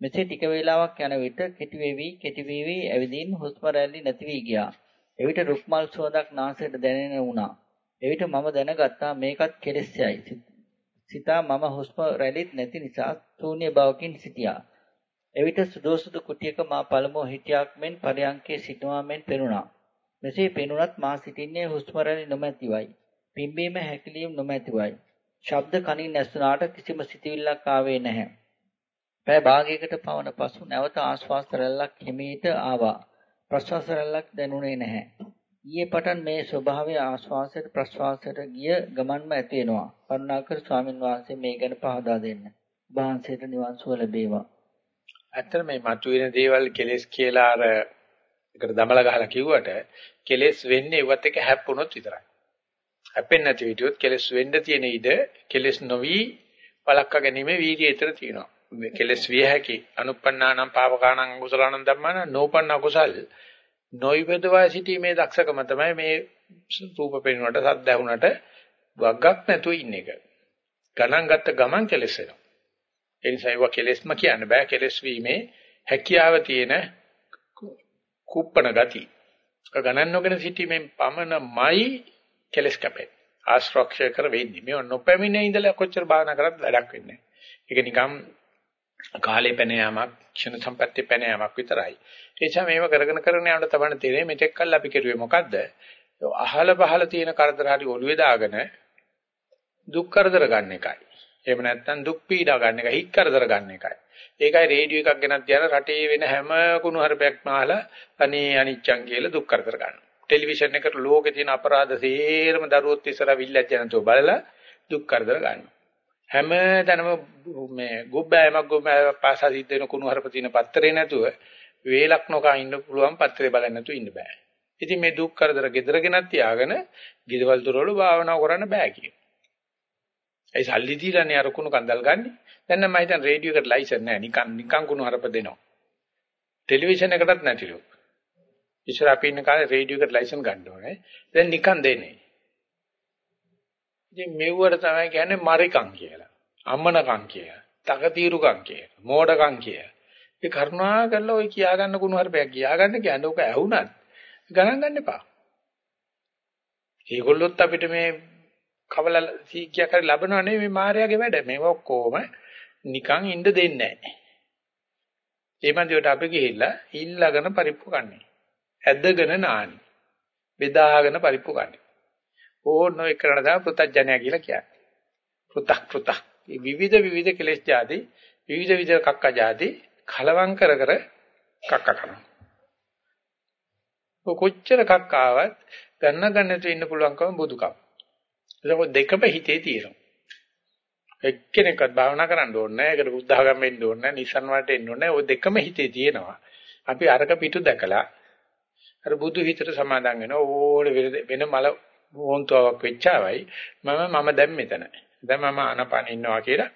මෙසේ ටික වේලාවක් යන විට කෙටි වෙවි කෙටි වෙවි ඇවිදින් හුස්ම රැලි නැති වී ගියා. එවිට රුක්මල් සුවඳක් නාසයට දැනෙන වුණා. එවිට මම දැනගත්තා මේකත් කෙලෙස්යයි. සිතා මම හුස්ම රැලිත් නැති නිසා ශූන්‍ය බවකින් සිටියා. එවිට සුදෝසුදු කුටියක මා පළමුව හිටියක් මෙන් පරයන්කේ සිටුවා මෙන් පෙනුණා. මෙසේ පෙනුනත් මා සිටින්නේ හුස්ම රැලි නොමැතිවයි. පිම්බීම හැකිලිම නොමැතිවයි. ශබ්ද කනින් ඇසුණාට කිසිම සිතවිල්ලක් ආවේ නැහැ. පැය භාගයකට පවන පසු නැවත ආශ්වාස රැල්ලක් හිමීට ආවා. ප්‍රශ්වාස රැල්ලක් දැනුනේ නැහැ. ඊයේ පටන් මේ ස්වභාවය ආශ්වාසයට ප්‍රශ්වාසයට ගිය ගමන්ම ඇති වෙනවා. කරුණාකර ස්වාමින් වහන්සේ මේ ගැන පහදා දෙන්න. වහන්සේට නිවන් සුව ලැබේවා. ඇත්තට මේ මතුවෙන දේවල් කෙලෙස් කියලා අර එකට දමල ගහලා කිව්වට කෙලෙස් වෙන්නේ ඒවත් එක හැප්පුණොත් විතරයි. හැපෙන්නේ නැති විදිහට කෙලෙස් වෙන්න තියෙන ඉඩ කෙලෙස් නොවි වළක්වා ගැනීම වීර්යය ඊතර තියෙනවා. කෙලෙස් විය හැකි අනුප්පන්නානම් පාවකානම් කුසලානම් ධම්මාන නෝපන්න කුසල් නොයිවදවා සිටීමේ දක්ෂකම තමයි මේ රූප පෙනුනට සද්ද ඇහුනට වග්ගක් නැතුව ඉන්න එක. ගණන් ගත්ත ගමන් කෙලෙස් වෙනවා. ඒ නිසා ඒවා කෙලෙස්ම කියන්න බෑ කෙලෙස් වීමේ හැකියාව තියෙන කුප්පණ ගති. ගණන් නොගෙන සිටීමෙන් පමණමයි කෙලස් කැපෙන්නේ. ආශ්‍රක්ෂය කර වෙන්නේ. මේ නොපැමිණේ ඉඳලා කොච්චර භාවනා කරත් වැඩක් වෙන්නේ නැහැ. ඒක නිකම් කාලේ පැන යාමක්, ක්ෂණ සම්පත්‍ය පැන යාමක් විතරයි. ඒ නිසා මේව කරගෙන කරගෙන යනකොට තමයි තේරෙන්නේ මෙතෙක් කල් අපි කෙරුවේ මොකද්ද? අහල පහල තියෙන කරදර හරි ඔළුවේ දාගෙන දුක් කරදර ගන්න එකයි. එහෙම නැත්නම් දුක් පීඩා ගන්න එකයි, හිත් කරදර ගන්න එකයි. ඒකයි රේඩියෝ එකක් ගෙනත් තියන රටේ වෙන හැම කුණු හරපයක්ම අහලා අනේ අනිච්චං කියලා දුක් කරදර ගන්නවා. ටෙලිවිෂන් එකට ලෝකේ තියෙන අපරාධ සේරම දරුවොත් ඉස්සර විල්ලක් ජනතෝ බලලා දුක් කරදර ගන්නවා. හැම තැනම මේ ගොබ්බෑමක් ගොබ්බෑ පාසා සිද්ධ වෙන කුණු හරප තියෙන පත්තරේ නැතුව වේලක් නොකා ඉන්න පුළුවන් පත්තරේ බලන්න නැතුව ඉන්න බෑ. ඉතින් මේ දුක් කරදර gedara ගෙනත් තියාගෙන ගිදවල් දොරවල භාවනා කරන්න බෑ කියන. ඒ සල්ලි දීලානේ අර කුණු කන්දල් ගන්නෙ. දැන් නම් මම හිතන්නේ රේඩියෝ එකට ලයිසන් නැහැ. නිකන් නිකන් කුණු හරප දෙනවා. ටෙලිවිෂන් එකටත් නැතිලු. ඉස්සර අපි ඉන්න කාලේ රේඩියෝ එකට ලයිසන් ගන්න ඕනේ. දැන් නිකන් දෙන්නේ. ඉතින් මෙව්වට තමයි කියන්නේ මරිකම් කියලා. අම්මනකම් කියලා. තකතිරුකම් කියලා. මෝඩකම් කියලා. ඒ කරුණා කරලා ඔය කියා ගන්න කුණු හරපයක් කියා ගන්න කියන්නේ ඔක ඇහුණත් ගණන් ගන්න එපා. ඒගොල්ලොත් අපිට මේ කවල සීකියක් හරි ලැබෙනව නෙවෙයි මේ මායාවේ වැඩ. මේව ඔක්කොම නිකන් ඉන්න දෙන්නේ නැහැ. ඒ මන්දියට අපි ගිහිල්ලා ඉල්ලගෙන පරිප්පු කන්නේ. ඇදගෙන නානි. බෙදාගෙන පරිප්පු කන්නේ. ඕන ඔය කරන දා පෘතජ්ජනය කියලා කියන්නේ. පෘතක් පෘතක්. මේ විවිධ විවිධ කෙලෙස් જાති විවිධ විවිධ කක්ක જાති කලවම් කර කර කක්ක කරනවා. කොච්චර කක්ක ආවත් ගන්න ගන්නට ඉන්න පුළුවන්කම බුදුකම. ඒක දෙකම හිතේ තියෙනවා. එක්කෙනෙක්වත් භාවනා කරන්න ඕනේ නැහැ. ඒකට බුද්ධ ආගම වෙන්න ඕනේ නැහැ. නිසන් වලට එන්න ඕනේ නැහැ. ඔය දෙකම හිතේ තියෙනවා. අපි අරක පිටු දැකලා අර බුදු හිතට සමාදන් වෙනවා. ඕනේ වෙන මල වොන්තුවක් වෙච්චාවයි. මම මම දැන් මෙතන. දැන් මම අනපන ඉන්නවා කියලා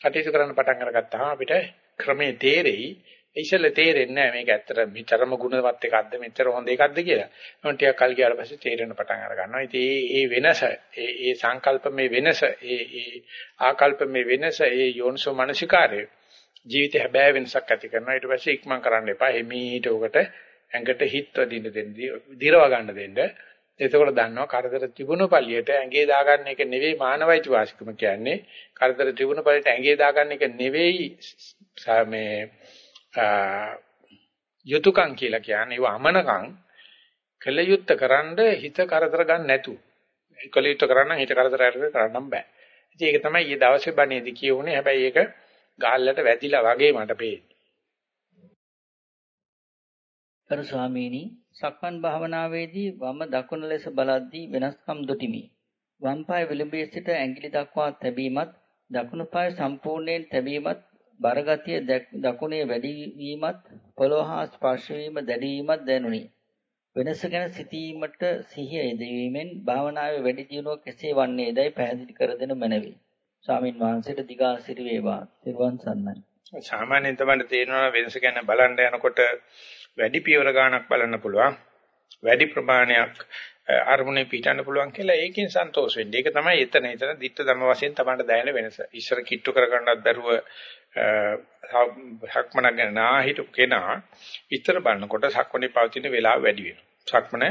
කටයුතු කරන්න පටන් අරගත්තාම අපිට ක්‍රමේ තේරෙයි. ඉතින් තේරෙන්නේ නැහැ මේක ඇත්තට මෙතරම ගුණවත් එකක්ද මෙතර හොඳ එකක්ද කියලා. මම ටිකක් කල් ගියාට පස්සේ තේරෙන්න පටන් අර ගන්නවා. ඉතින් මේ මේ වෙනස, ඒ ඒ සංකල්ප මේ වෙනස, ඒ ඒ ආකල්ප මේ වෙනස, ඒ යෝනිසෝ මනසිකාරය ජීවිතය හැබෑ වෙනසක් ඇති කරනවා. ඊට පස්සේ ඉක්මන් කරන්න එපා. එමීට උකට ඇඟට හිත වදින්න දෙන්න, දිරව ගන්න දෙන්න. එතකොට දන්නවා කරදර තිබුණු පළියට ඇඟේ දාගන්න එක නෙවෙයි මානවයිති වාසිකම කියන්නේ. කරදර තිබුණු පළියට ඇඟේ දාගන්න එක නෙවෙයි මේ යුතුයකම් කියලා කියන්නේ. ඒව අමනකම් කළ යුත්තේ කරන්ඩ හිත කරදර ගන්න නැතු. කළ යුත්තේ කරන්න හිත කරදර කරන්න බෑ. ඉතින් ඒක තමයි ඊයේ දවසේ බණේදී කියුනේ. හැබැයි ඒක ගාල්ලට වැදිලා වගේ මට පේන්නේ. කරු ස්වාමීනි සක්මන් භාවනාවේදී වම දකුණ ලෙස බලද්දී වෙනස්කම් දුටිමි. වම් පාය විලුඹේ සිට ඇඟිලි දක්වා තැබීමත් දකුණු පාය සම්පූර්ණයෙන් තැබීමත් බරගතිය දකුණේ වැඩි වීමත් පොළොව හා ස්පර්ශ වීම දැඩි වීමත් දැනුනි. වෙනස ගැන සිතීමට සිහිය යෙදවීමෙන් භාවනාවේ වැඩි දියුණුව කෙසේ වන්නේදයි පැහැදිලි කර දෙනු මැනවි. ස්වාමින් වහන්සේට දිගාසිරි වේවා. ත්‍රිවන් සන්නයි. සාමාන්‍යයෙන් තමයි තේරෙනවා වෙනස ගැන බලන්න යනකොට වැඩි පියවර ගාණක් බලන්න පුළුවන්. වැඩි ප්‍රමාණයක් අරමුණේ පිටන්න පුළුවන් කියලා ඒකෙන් සන්තෝෂ වෙන්න. ඒක තමයි එතන එතන ditta ධම වශයෙන් තමයි දැනෙන වෙනස. ඉස්සර කිට්ටු කරගන්නත් බැරුව සක්මන ගැන නාහිටු කෙනා විතර බලනකොට සක්මනේ පවතින වෙලාව වැඩි වෙනවා. සක්මන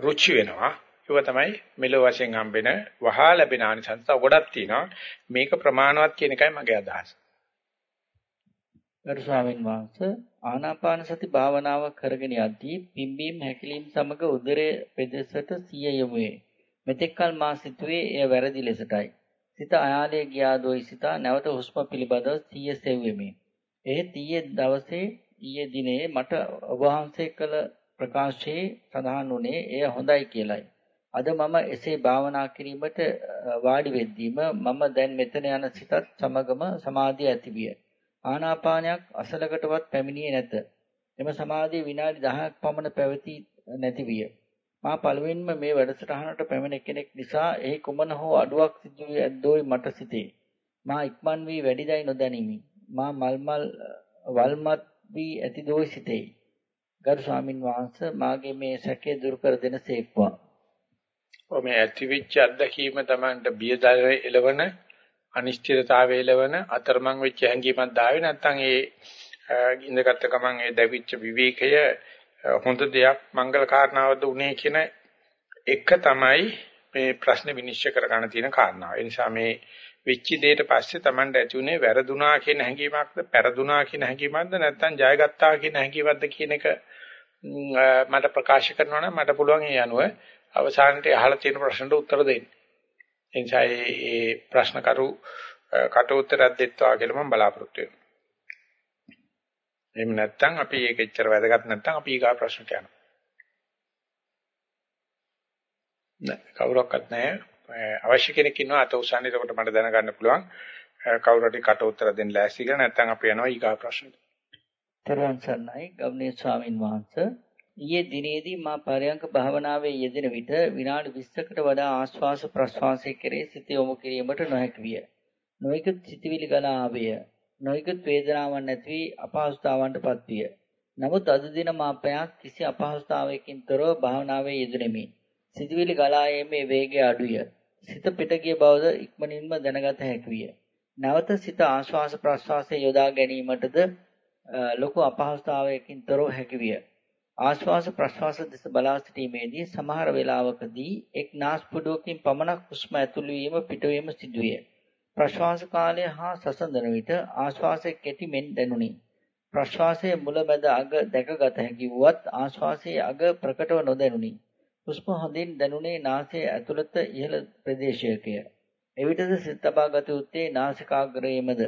රුචි වෙනවා. ඒක තමයි මෙලෝ වශයෙන් හම්බෙන වහා ලැබෙන ආනිසංස ගොඩක් තියෙනවා. මේක ප්‍රමාණවත් කියන එකයි මගේ අදහස. ගරු ස්වාමීන් වහන්සේ ආනාපාන සති භාවනාව කරගෙන යද්දී පිම්බීම හැකිලිම සමග උදරයේ පෙදෙසට සිය යොමු වේ. මෙතෙක්කල් මා සිතුවේ එය වැරදි ලෙසටයි. සිත අයාලේ ගියාදෝයි සිතා නැවත හුස්ම පිළිබඳව සිය සෙව්වෙමි. එහෙත් ඊයේ දවසේ ඊයේ දිනේ මට ඔබ වහන්සේ කළ ප්‍රකාශයේ සඳහන් වුණේ එය හොඳයි කියලයි. අද මම එසේ භාවනා කිරීමට වාඩි වෙද්දීම මම දැන් මෙතන යන සිතත් සමගම සමාධිය ඇතිවිය. ආනාපානයක් අසලකටවත් පැමිණියේ නැත. එම සමාධිය විනාඩි 10ක් පමණ පැවති නැති විය. මා පළවෙනිම මේ වැඩසටහනට පැමිණ කෙනෙක් නිසා එහි කුමන හෝ අඩුවක් සිදු වී ඇද්දෝයි මට සිතේ. මා ඉක්මන් වී වැඩිදයි නොදැනිමි. මා මල්මල් වල්මත් වී ඇතිදෝයි සිතේ. ගරු ස්වාමින් වහන්සේ මාගේ මේ සැකේ දුරු කර දෙනසේක්වා. ඔය මේ ඇතිවිච්ච අත්දැකීම Tamanට බියදර එළවන අනිශ්චිතතාවය එළවන අතරමං වෙච්ච හැඟීමක් දාවේ නැත්නම් ඒ ඉඳගත් ගමන් ඒ දැවිච්ච විවේකය හොඳ දෙයක් මංගල කාරණාවක්ද උනේ කියන එක තමයි මේ ප්‍රශ්න විනිශ්චය කරගන්න තියෙන කාරණාව. ඒ නිසා මේ වෙච්ච දෙයට පස්සේ Tamanට ඇති උනේ වැරදුනා කියන හැඟීමක්ද, පෙරදුනා කියන හැඟීමක්ද නැත්නම් ජයගත්තා කියන හැඟීමක්ද කියන එක මට ප්‍රකාශ කරනවා නම් මට පුළුවන් ඒ අනුව අවසානයේ අහලා තියෙන ප්‍රශ්නට උත්තර දෙන්න. ඒ නිසා මේ ප්‍රශ්න කරු කට උත්තරයක් දෙත්වා කියලා මම බලාපොරොත්තු වෙනවා. එහෙම නැත්නම් අපි ඒක එච්චර වැදගත් නැත්නම් අපි ඊගා ප්‍රශ්නට යනවා. නෑ කවුරක්වත් නැහැ. අවශ්‍ය කෙනෙක් ඉන්නවා අත උසන්නේ එතකොට මට දැනගන්න පුළුවන්. කවුරු හරි කට උත්තර දෙන්න ලෑස්ති කියලා නැත්නම් අපි යනවා ඊගා ප්‍රශ්නට. තෙරුවන් සරණයි ගෞණීය ස්වාමින් වහන්සේ ඊයේ දිනේදී මා පරයන්ක භාවනාවේ යෙදෙන විට විනාඩි 20කට වඩා ආශ්වාස ප්‍රශ්වාසයේ කෙරේ සිත යොමු කිරීමට නොහැකි විය. නොයෙකුත් සිතවිලි ගලා ආවිය. නොයෙකුත් වේදනාවක් නැති වී අපහසුතාවන්ටපත් විය. නමුත් අද දින මා පැයක් කිසි අපහසුතාවයකින් තොරව භාවනාවේ යෙදුණෙමි. සිතවිලි ගලා යෑමේ වේගය අඩුය. සිත පිට ගිය බවද ඉක්මනින්ම දැනගත හැකි විය. නැවත සිත ආශ්වාස ප්‍රශ්වාසයේ යොදා ගැනීමටද ලොකු අපහසුතාවයකින් තොරව හැකි විය. ආශ්වාස ප්‍රශ්වාස දෙස බලා සිටීමේදී සමහර වේලාවකදී එක් නාස්පුඩුවකින් පමණක් හුස්ම ඇතුළු වීම පිටවීම සිදුවේ. ප්‍රශ්වාස කාලය හා සසඳන විට ආශ්වාසයේ කෙටි මෙන් දැනුනි. ප්‍රශ්වාසයේ මුලැමැද අග දැකගත හැකි වුවත් ආශ්වාසයේ අග ප්‍රකටව නොදැනුනි. හුස්ම හොඳින් දැනුනේ නාසයේ ඇතුළත ඉහළ ප්‍රදේශයකය. එවිටද සිත තබා ගත යුත්තේ නාසිකාග්‍රයේමද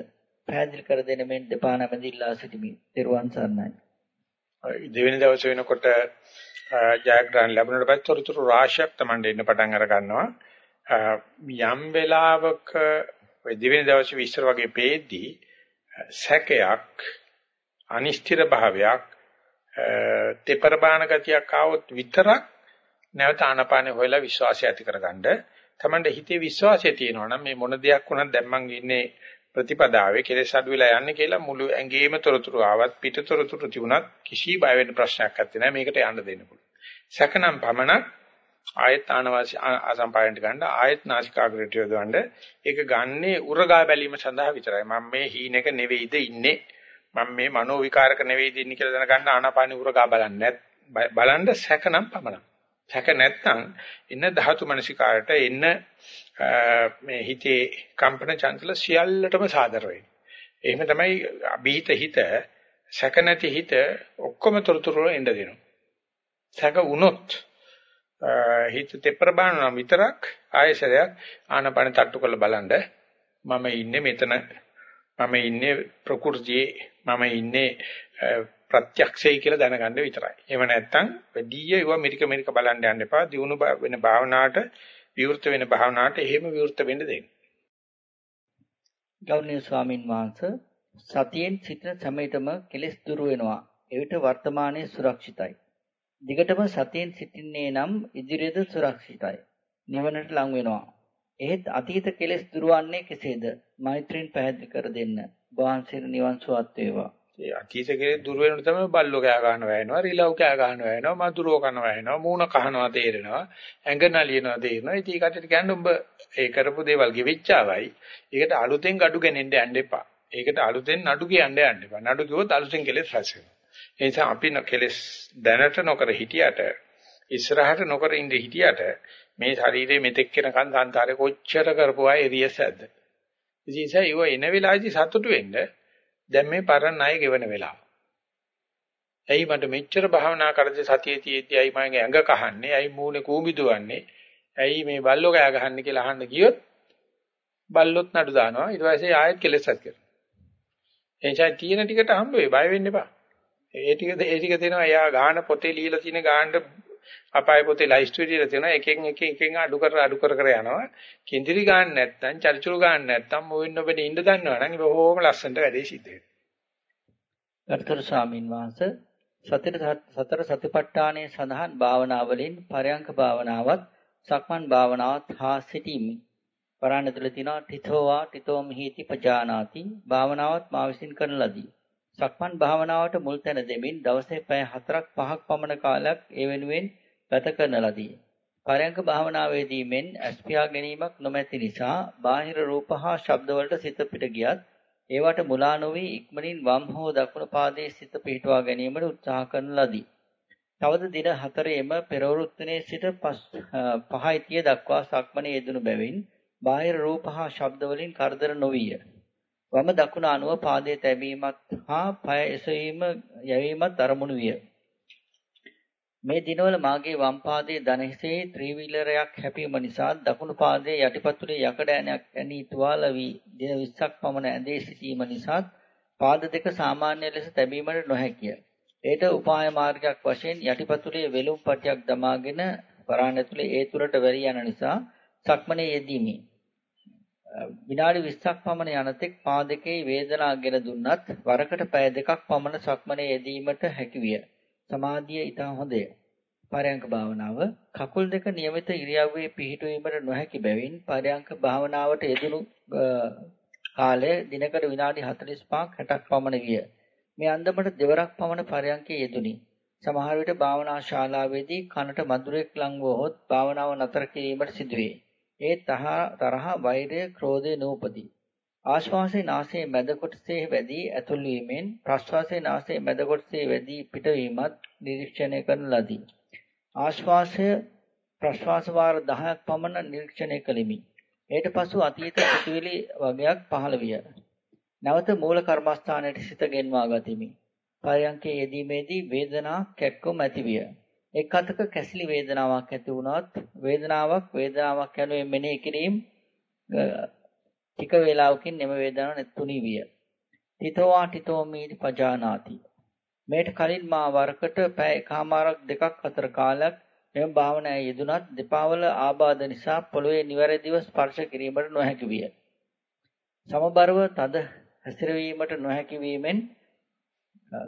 පැහැදිලි කර දෙන මෙන් දෙපා නැමදිලා සිටිමි. ත්වන් සරණයි. දෙවෙනි දවසේ වෙනකොට ජයග්‍රහණ ලැබුණට පස්සේ තොරතුරු රාශියක් Tamande ඉන්න පටන් අර ගන්නවා. යම් වෙලාවක ওই දෙවෙනි දවසේ විස්තර වගේ පේද්දී සැකයක් අනිශ්චිත භාවයක් තෙපරබාන ගතියක් ආවොත් විතරක් නැවත ආනපානෙ හොයලා විශ්වාසය ඇති කරගන්න. Tamande හිතේ විශ්වාසය තියෙනවා නම් මේ මොන දෙයක් වුණත් දැන් මං ඉන්නේ ප්‍රතිපදාවේ කෙලෙස් අඩු වෙලා යන්නේ කියලා මුළු ඇඟේම තොරතුරු ආවත් පිට තොරතුරු තිබුණත් කිසි බය වෙන්න ප්‍රශ්නයක් නැත්තේ නෑ මේකට යන්න දෙන්න පුළුවන්. සැකනම් පමණක් ආයත් ආනවාසි ආසම්පායන්ට ගන්න ආයත් නාසිකාග්‍රේට යොදවන්න ඒක ගන්නේ උරගා බැලීම සඳහා විතරයි. මම මේ හීනෙක නෙවෙයිද ඉන්නේ මම මේ මනෝ විකාරක නෙවෙයිද ඉන්නේ කියලා දැනගන්න ආනාපානි උරගා බලන්නේ බලන්න සැකනම් පමණක්. සැක නැත්නම් ඉන්න ධාතු මනසිකාරට එන්න මේ හිතේ කම්පන චංචල සියල්ලටම සාදර වෙන්නේ. එහෙම තමයි අභීත හිත සැක නැති හිත ඔක්කොම තොරතුරු වල එන්න දෙනවා. සැක වුණොත් හිත තෙපර බානවා විතරක් ආයසරයක් ආනපන තට්ටු කරලා බලන්න මම ඉන්නේ මෙතන මම ඉන්නේ ප්‍රകൃතියේ මම ඉන්නේ ප්‍රත්‍යක්ෂයි කියලා දැනගන්න විතරයි. එහෙම නැත්නම් වැඩිය ඒව මෙරික මෙරික බලන්න යන්න එපා. දිනු වෙන භාවනාවට විවෘත වෙන භාවනාවට එහෙම විවෘත වෙන්න දෙන්න. ගෞරවනීය ස්වාමින් වහන්සේ සතියෙන් සිටින සමයටම කෙලෙස් දුරු වෙනවා. එවිට වර්තමානයේ සුරක්ෂිතයි. දිගටම සතියෙන් සිටින්නේ නම් ඉදිරියද සුරක්ෂිතයි. නිවනට ලං වෙනවා. එහෙත් අතීත කෙලෙස් දුරවන්නේ කෙසේද? මෛත්‍රීන් පැහැදිලි කර දෙන්න. වහන්සේට නිවන් සුවත් වේවා. ඒ අතීත කෙලෙස් දුර වෙනු තමයි බල්ලෝ කෑ ගන්නවා වෙනවා, රිලව් කෑ ගන්නවා වෙනවා, මధుරෝ කනවා වෙනවා, මූණ කහනවා තේරෙනවා, ඇඟ නලියනවා තේරෙනවා. ඉතින් ඒකට කියන්නේ උඹ ඒ කරපු දේවල් ගෙවිච්චාවයි. ඒකට අලුතෙන් gadu ගෙනෙන්න යන්න එපා. ඒකට අලුතෙන් නඩු කියන්න යන්න එපා. නඩු කිව්වොත් අලුතෙන් කෙලෙස් රැස් වෙනවා. ඒ නිසා අපි කෙලෙස් දැනට නොකර හිටියට ඉස්සරහට නොකර ඉඳ හිටියට මේ ශරීරයේ මෙතෙක් වෙනකන් සංසාරේ කොච්චර කරපුවා එරියස් ඇද්ද. ඉතින් ඒ නිසා ඒව එන වෙලාවේදී සතුටු වෙන්න දැන් මේ පරණ ණය ගෙවන වෙලාව. ඇයි මට මෙච්චර භාවනා කරද්දී සතියේ තියෙද්දි ඇයි මගේ ඇඟ කහන්නේ? ඇයි මූණේ කූඹි දුවන්නේ? ඇයි මේ බල්ලෝ කෑ ගහන්නේ කියලා අහන්න ගියොත් බල්ලොත් නඩු දානවා. ඊට පස්සේ ආයෙත් කෙලෙසත් කරනවා. එනිසා තියෙන ටිකට හම්බ වෙයි බය වෙන්න එපා. ඒ ටික ඒ ටික දෙනවා එයා ගාන පොතේ ලියලා තියෙන ගානට අපාය පොතේ ලයිස්ට් විදියට තියෙනවා එකෙන් එක එකෙන් අඩු කර අඩු කර කර යනවා කිඳිරි ගන්න නැත්නම් චරිචුරු ගන්න නැත්නම් මොවින් ඔබට ඉන්න දන්නවනම් ඒක බොහොම ලස්සනට වැඩේ සිද්ධ වෙනවා. ගරුතර ස්වාමින් වහන්සේ සතර සතර සතිපට්ඨානයේ සඳහන් භාවනාවලින් පරයන්ක භාවනාවත් සක්මන් භාවනාවත් හා සිටීමි. වරණ තුල තියෙනවා තිතෝවා තිතෝ මිහිති පජානාති භාවනාවත් මා විසින් කරන ලදී. සක්මන් භාවනාවට මුල් තැන දෙමින් දවසේ පැය 4ක් 5ක් පමණ කාලයක් ඒ වෙනුවෙන් ගත කරන ලදී. පරයන්ක භාවනාවේදී මෙන් අස්පියා ගැනීමක් නොමැති නිසා බාහිර රූප හා ශබ්ද වලට සිත පිට ගියත් ඒවට මුලා නොවි ඉක්මනින් වම් හෝ දකුණු පාදයේ සිත පිහිටුවා ගැනීමට උත්සාහ කරන ලදී. තවද දින 4ෙම පෙරවෘත්තිනේ සිට 5යි දක්වා සක්මනේ යෙදුණු බැවින් බාහිර රූප හා ශබ්ද වලින් කරදර නොවිය. වම දකුණ අනුව පාදයේ තැබීමත් හා පය එසවීම යැවීමත් අරමුණු විය. මේ දිනවල මාගේ වම් පාදයේ දණහිසේ ත්‍රිවිලරයක් හැපීම නිසා දකුණු පාදයේ යටිපතුලේ යකඩ ඇණයක් ඇනී තුවාල වී දින 20ක් පමණ ඇඳේ සිටීම නිසා පාද දෙක සාමාන්‍ය ලෙස තැබීමට නොහැකිය. ඒට උපාය මාර්ගයක් වශයෙන් යටිපතුලේ වෙලුම් පටියක් දමාගෙන වරාණ ඇතුලේ ඒ තුරට වැරි යන නිසා සක්මනේ යෙදීමි. විනාඩි 20ක් පමණ යනතෙක් පාදකේ වේදනාගෙන දුන්නත් වරකට පැය දෙකක් පමණ සක්මනේ යෙදීමට හැකිවිය. සමාධිය ඊට හොඳය. පරයන්ක භාවනාව කකුල් දෙක નિયમિત ඉරියව්වේ පිහිටුවීමට නොහැකි බැවින් පරයන්ක භාවනාවට යෙදුණු කාලය දිනකට විනාඩි 45ක් 60ක් පමණ ගිය. මේ අන්දමට දෙවරක් පමණ පරයන්කේ යෙදුණි. සමහර විට භාවනා ශාලාවේදී කනට මధుරෙක් ලංව හොත් භාවනාව නතර කිරීමට සිදුවේ. ඒ තරහ වෛරය ක්‍රෝධය නූපදී. ආශ්වාසයේ නාසයේ මැද කොටසේ වැඩි ඇතුල් වීමෙන් ප්‍රශ්වාසයේ නාසයේ මැද කොටසේ වැඩි පිටවීමත් නිරීක්ෂණය කරන ලදී. ආශ්වාසය ප්‍රශ්වාස වාර 10ක් පමණ නිරීක්ෂණය කළෙමි. ඊට පසු අතීත සිතුවිලි වගයක් පහළ විය. නැවත මූල කර්මස්ථානයේ සිත ගෙන්වා ගතිමි. පරයන්කේ යෙදීමේදී වේදනා කැක්කුම් ඇතිවිය. එක් අතක කැසිලි වේදනාවක් ඇති වුණත් වේදනාවක් වේදනාවක් යනුවෙන් මෙනෙහි කිරීම ටික වේලාවකින් එම වේදනාව නැතුණි විය. තිතෝවා තිතෝ මීති පජානාති. මේට කලින් මා වරකට පැය එකමාරක් දෙකක් අතර කාලයක් මෙම භාවනාවේ යෙදුනත් දෙපාවල ආබාධ නිසා පොළවේ නිවැරදිව ස්පර්ශ කිරීමට නොහැකි විය. සමබරව තද හැසිරවීමට නොහැකි වීමෙන්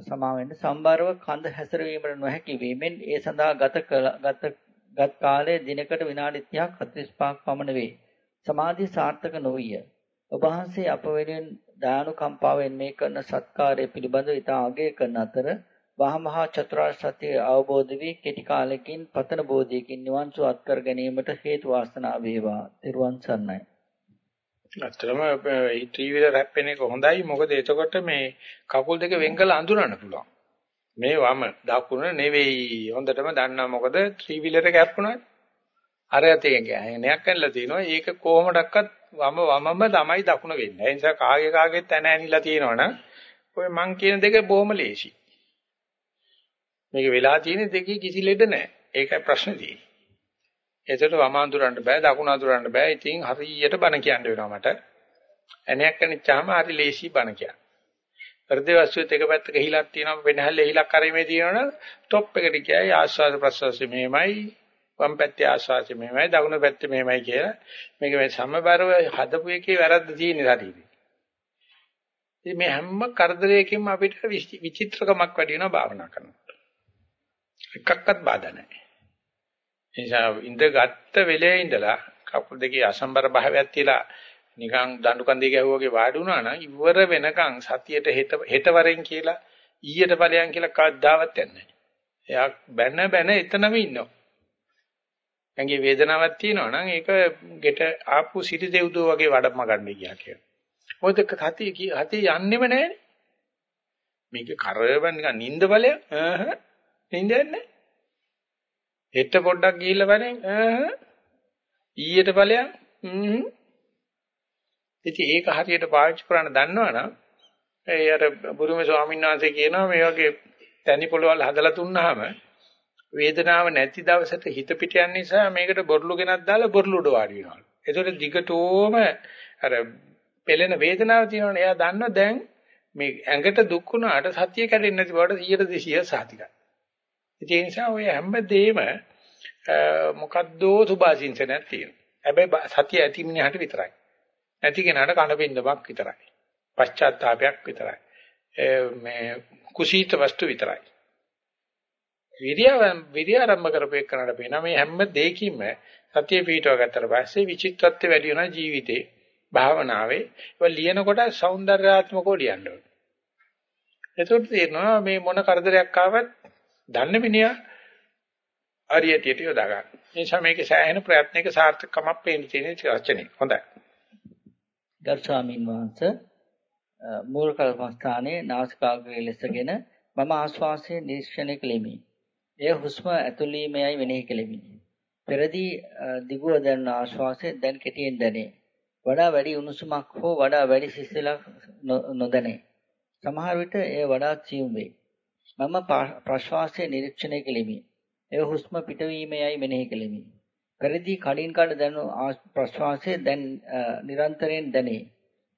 සමාවෙන්න සම්බරව කඳ හැසිරවීමට නොහැකි වීමෙන් ඒ සඳහා ගත ගත ගත් කාලය දිනකට විනාඩි 30ක් 45ක් පමණ වේ. සමාධිය සාර්ථක නොවිය. ඔබ වහන්සේ අප වෙනුවෙන් දානුකම්පාවෙන් මේ කරන සත්කාරය පිළිබඳව ඉතා අගය කරන අතර වහමහා චතුරාර්ය සත්‍ය අවබෝධ වී කෙටි කාලෙකින් පතන බෝධියකින් නිවන් සුව අත්කර ගැනීමට හේතු වාසනා වේවා. ත්‍රිවන් සරණයි. ඇත්තටම මේ ත්‍රිවිල රැප්පෙන එක හොඳයි. මොකද එතකොට මේ කකුල් දෙක වෙන් කරලා අඳුරන්න පුළුවන්. මේ වම දකුණ නෙවෙයි. හොඳටම දන්නා මොකද ත්‍රිවිලට කැප්පුණා අර යතේ ගෑනයක් කරලා තිනවා. ඒක කොහොමඩක්වත් වම වමම තමයි දකුණ වෙන්නේ. ඒ නිසා කාගේ කාගේත් ඇන ඇනිලා තියෙනවනම් ඔය මං කියන දෙක බොහොම ලේසි මේක වෙලා තියෙන දෙකේ කිසි ලෙඩ නැහැ. ඒකයි ප්‍රශ්නේ තියෙන්නේ. එතකොට වම අඳුරන්න බෑ දකුණ අඳුරන්න බෑ. ඉතින් හරියට බණ කියන්න වෙනවා මට. ඇණයක් කනිච්චාම හරි ලේසි බණ කියන්න. හෘද වස්තුවත් එක පැත්තක හිලක් තියෙනවා වෙනහැල්ල හිලක් කරීමේ තියෙනවනම් টොප් එකට කියයි ආස්වාද ප්‍රසවාසය මෙහෙමයි වම් පැත්තේ ආස්වාසය මෙහෙමයි දකුණු පැත්තේ මෙහෙමයි කියලා මේක මේ සමබරව හදපු එකේ වැරද්ද තියෙන ශරීරේ. ඉතින් මේ හැම කරදරයකින්ම අපිට විචිත්‍රකමක් වැඩි වෙනවා භාවනා කරනකොට. එකක්වත් බාධා නැහැ. නිසා ඉඳගත්ත වෙලේ ඉඳලා කකුල් දෙකේ අසම්බර භාවයක් තියලා නිකන් දඬු කන්දේ ගැහුවා වගේ වාඩි වුණා නම් ඉවර වෙනකන් සතියට හෙට හෙට වරෙන් කියලා ඊයට ඵලයන් කියලා කවදාවත් යන්නේ නැහැ. එයා බැන බැන එතනම ඉන්නවා. එංගේ වේදනාවක් තියෙනවා නම් ඒක ගෙට ආපු සිටි දෙව්දෝ වගේ වඩම්ම ගන්න කියලා කියනවා. මොකද කතිය කතිය යන්නෙම නැහැනේ. මේක කරවන්නේ නිකන් නිින්ද බලය. අහහ නිින්දන්නේ නැහැ. හෙට පොඩ්ඩක් ගිහිල්ලා බලන්න ඊයට ඵලයන් හ්ම් ඉතින් ඒක හරියට පාවිච්චි කරන්න දන්නවනම් ඒ අර බුරුමේ ස්වාමීන් වහන්සේ කියනවා මේ වගේ තනි පොළවල් හදලා දුන්නාම වේදනාව නැති දවසට හිත පිට යන නිසා මේකට බොරළු ගෙනත් දාලා බොරළු උඩ වාඩි වෙනවා. ඒතකොට දිගටම අර පෙළෙන වේදනාව තියෙනවනේ එයා දන්නවා දැන් මේ ඇඟට දුක් වුණාට සතිය කැඩෙන්නේ නැති බවට 100 200 සාතිකයි. ඒ නිසා ඔය හැම දෙම මොකද්ද සුභාසින්සනක් තියෙනවා. හැබැයි සතිය ඇති මිනිහට විතරයි. නැති කෙනාට කණපින්දමක් විතරයි. පශ්චාත්තාවයක් විතරයි. මේ කුසීත වස්තු විතරයි. විද්‍යාව විද්‍යාරම්භ කරපේ කරනට පේන මේ හැම දෙයකින්ම සතිය පිටව ගත්තට පස්සේ විචිත්‍රත්වය වැඩි වෙනවා ජීවිතේ භාවනාවේ ඒවා ලියනකොට సౌందర్యාත්මකව ලියන්න ඕනේ. එතකොට තේරෙනවා මේ මොන කරදරයක් ආවත් දන්න මිනිහා හරියට යොදා ගන්න. ඒ නිසා මේකේ සෑහෙන ප්‍රයත්නයක සාර්ථකකමක් පේන්න තියෙන රචනයේ. හොඳයි. ගරු ස්වාමීන් වහන්සේ මූල කල්පස්ථානයේ නාසිකාග්‍රය ලෙසගෙන මම ආශ්වාසය නිරීක්ෂණය කළෙමි. එය හුස්ම ඇතුළීමේයි වෙනෙහි කෙලෙමි. පෙරදී දිගුව දැනෙන ආශ්වාසය දැන් කෙටියෙන් දැනේ. වඩා වැඩි උණුසුමක් හෝ වඩා වැඩි සිසිලක් නොදැනේ. සමහර විට එය වඩා සියුම් වේ. මම ප්‍රශ්වාසය නිරීක්ෂණය කෙලිමි. එය හුස්ම පිටවීමේයි මෙනෙහි කෙලිමි. පෙරදී කඩින් කඩ දැනු ප්‍රශ්වාසය දැන් නිරන්තරයෙන් දැනේ.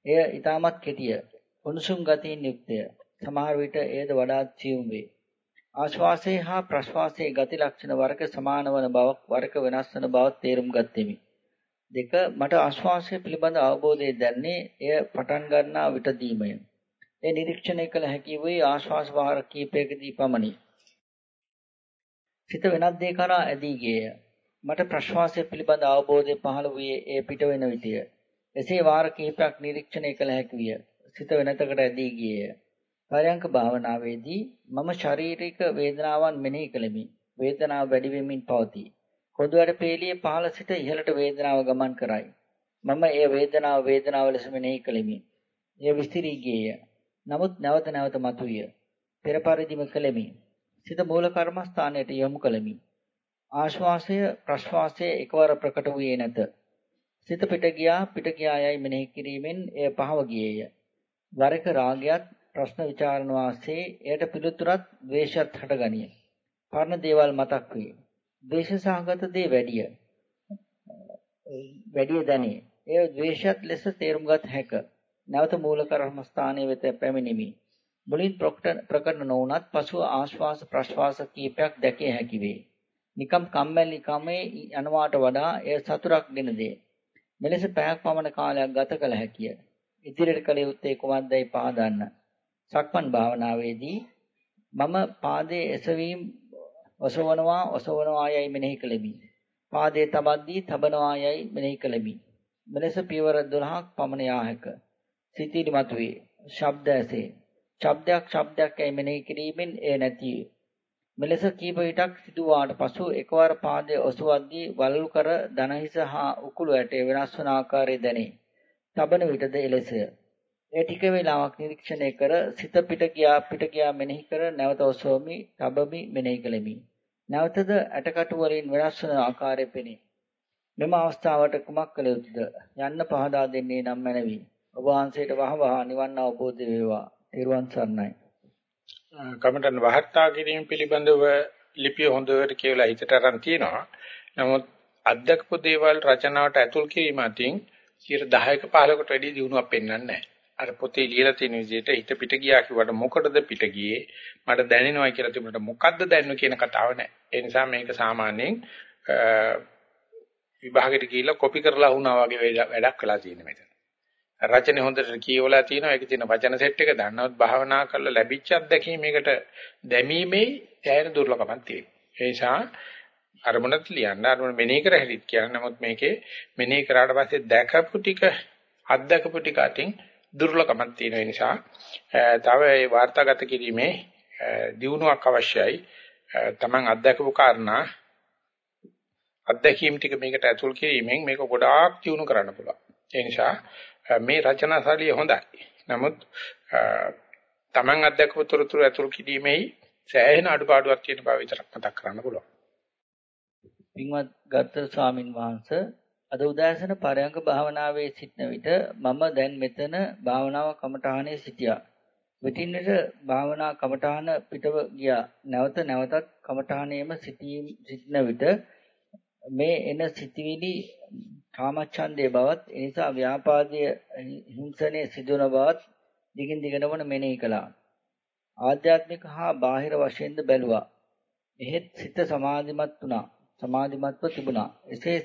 එය ඊටමත් කෙටිය. උණුසුම් ගතියින් යුක්තය. සමහර විට එයද වඩා සියුම් වේ. ආශ්වාසයේ හා ප්‍රශ්වාසයේ ගති ලක්ෂණ වරක සමාන වන බවක් වරක වෙනස් වන බවක් තේරුම් ගත්ෙමි. දෙක මට ආශ්වාසය පිළිබඳ අවබෝධය දැන්නේ එය පටන් ගන්නා විටදීමය. ඒ නිරීක්ෂණය කළ හැකි වූ ආශ්වාස වාර කීපයකදී පමණි. සිත වෙනත් දේ කරා ඇදී ගියය. මට ප්‍රශ්වාසය පිළිබඳ අවබෝධය පහළ වූයේ ඒ පිට වෙන විටය. එසේ වාර කිහිපයක් නිරීක්ෂණය කළ හැකි විය. සිත වෙනතකට ඇදී ගියේය. පරයන්ක භාවනාවේදී මම ශාරීරික වේදනාවන් මෙනෙහි කළෙමි. වේදනාව වැඩි වෙමින් පවතී. කොඳුවැඩ පේළියේ පහළ සිට ඉහළට වේදනාව ගමන් කරයි. මම ඒ වේදනාව වේදනාව ලෙස මෙනෙහි කළෙමි. එය විස්තරී ගියේය. නමුත් නැවත නැවත මතුවිය. පෙර පරිදිම කළෙමි. සිත මූල කර්මස්ථානයට යොමු කළෙමි. ආශ්වාසය ප්‍රශ්වාසය එකවර ප්‍රකට වූයේ නැත. සිත පිට ගියා පිට ගියා යයි මෙනෙහි කිරීමෙන් එය පහව ගියේය. වරක රාගයත් ප්‍රශ්න විචාරණ වාසේ එයට පිළිතුරත් ද්වේෂයත් හටගනිය. පරණ දේවල් මතක් වේ. ද්වේෂ සහගත දේ වැඩිය. වැඩිය දැනේ. එය ද්වේෂයත් ලෙස තේරුම්ගත හැක. නැවත මූල කර්මස්ථානයේ වෙත පැමිණෙමි. මුලින් ප්‍රකට නොවුනත් පසුව ආශ්වාස ප්‍රශ්වාස කීපයක් දැකිය හැකි වේ. නිකම් කම්මැලි කමේ යනවාට වඩා එය සතුටක් දෙන දේ. මෙලෙස පැයක් පමණ කාලයක් ගත කළ හැකිය. ඉදිරියට කළ යුත්තේ කුමක්දයි පහදන්න. සක්මන් භාවනාවේදී මම පාදයේ එසවීම ඔසවනවා ඔසවනවා යයි මෙනෙහි කළෙමි. පාදයේ තබද්දී තබනවා යයි මෙනෙහි කළෙමි. මෙලෙස පියවර 12ක් පමණ යා හැක. සිතීලි මතුවේ. ශබ්ද ඇසේ. ශබ්දයක් ශබ්දයක් යයි මෙනෙහි කිරීමෙන් එය නැති මෙලෙස කීප විටක් සිදුවාට පසු එකවර පාදයේ ඔසවද්දී වලලු කර දනහිස හා උකුළු ඇටේ වෙනස් වන ආකාරය දැනේ. තබන විටද එලෙසය. ඒ ටික වේලාවක් නිරීක්ෂණය කර සිත පිට ගියා පිට ගියා මෙනෙහි කර නැවත ඔසවමි, තබමි මෙනෙහි කළෙමි. නැවතද ඇටකටු වලින් වෙනස් වන ආකාරය පෙනේ. මෙම අවස්ථාවට කුමක් කළ යුතුද? යන්න පහදා දෙන්නේ නම් මැනවි. ඔබ වහන්සේට වහවහ නිවන් අවබෝධ වේවා. ත්‍රිවන් සරණයි. කමටන් වහත්තා කිරීම පිළිබඳව ලිපිය හොඳට කියලා හිතට අරන් තියෙනවා. නමුත් අධ්‍යක්ෂ දේවල් රචනාවට ඇතුල් කිරීම අතින් 10ක 15කට වැඩි දියුණුවක් පෙන්වන්නේ නැහැ. අර පොතේ ලියලා තියෙන විදිහට හිත පිට ගියා කිව්වට මොකටද පිට ගියේ මට දැනෙනවා කියලා තිබුණාට මොකද්ද දැනෙන්නේ කියන කතාව නෑ ඒ නිසා මේක සාමාන්‍යයෙන් විභාගෙට ගිහිල්ලා කොපි කරලා වුණා වගේ වැඩක් කළා තියෙන මෙතන රචනෙ හොඳට කියවලා තියෙනවා ඒකේ තියෙන වචන සෙට් එක දන්නවත් භාවනා කරලා ලැබිච්ච අත්දැකීම මේකට දැමීමේ තැයෙන දුර්ලභමක් තියෙනවා ඒ නිසා අරමුණත් ලියන්න අරමුණ මෙනෙහි කර හැදිත් කියන නමුත් මේකේ මෙනෙහි කරාට පස්සේ දැකපු ටික අත්දකපු ටික අතින් දුර්ලභමක් තියෙන නිසා තව ඒ වාර්තාගත කිරීමේ දියුණුවක් අවශ්‍යයි. Taman අත්දැකපු කාරණා අත්දැකීම් ටික මේකට ඇතුල් කිරීමෙන් මේක ගොඩාක් දියුණු කරන්න පුළුවන්. ඒ නිසා මේ රචනා ශෛලිය හොඳයි. නමුත් Taman අත්දැකපු තොරතුරු ඇතුල් කිරීමේ සෑහෙන අඩුපාඩුවක් තියෙන බව විතරක් මතක් කරන්න පුළුවන්. පින්වත් ගත්තර ස්වාමින් වහන්සේ අද උදෑසන පරයන්ක භාවනාවේ සිටන විට මම දැන් මෙතන භාවනාව කමඨානේ සිටියා. විටින් විට භාවනා කමඨාන පිටව ගියා. නැවත නැවතත් කමඨානේම සිටීම් සිටින විට මේ එන සිටිවිලි කාමච්ඡන්දේ බවත් එනිසා ව්‍යාපාදයේ හිංසනේ සිදුවන බවත් දිගින් දිගටම මෙනෙහි කළා. ආධ්‍යාත්මික හා බාහිර වශයෙන්ද බැලුවා. එහෙත් සිත සමාධිමත් වුණා. සමාධිමත්ව තිබුණා. එසේ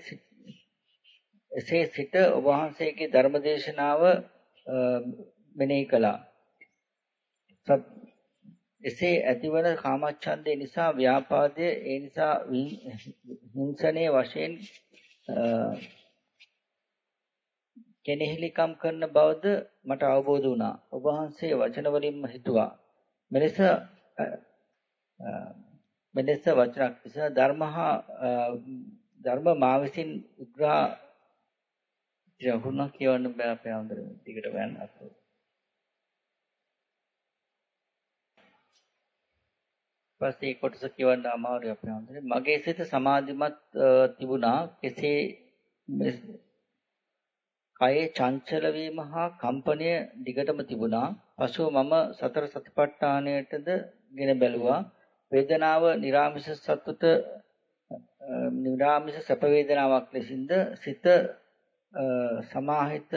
එසේ සිට ඔබ වහන්සේගේ ධර්මදේශනාව මෙනෙහි කළා. එසේ ඇතිවන කාමච්ඡන්දේ නිසා ව්‍යාපාදය ඒ නිසා හිංසනයේ වශයෙන් කෙනෙහිලිකම් කරන බවද මට අවබෝධ වුණා. ඔබ වහන්සේ වචන වලින්ම හිතුවා. මෙලෙස මෙලෙස වචනක් නිසා ධර්මහා ධර්ම මා විසින් විග්‍රහ යහුණා කියවන්න බෑ අපේ අnder ටිකට යන්න අපෝ. පස්සේ කොටස කියවන්න අමාරුයි අපේ අnder. මගේ සිත සමාධිමත් තිබුණා. කෙසේ කයේ චංචල වීම හා කම්පනය දිගටම තිබුණා. පසුව මම සතර සතිපට්ඨානයටද ගෙන බැලුවා. වේදනාව නිරාමිෂ සතුට නිරාමිෂ සැප වේදනාවක් ලෙසින්ද සිත සමාහිත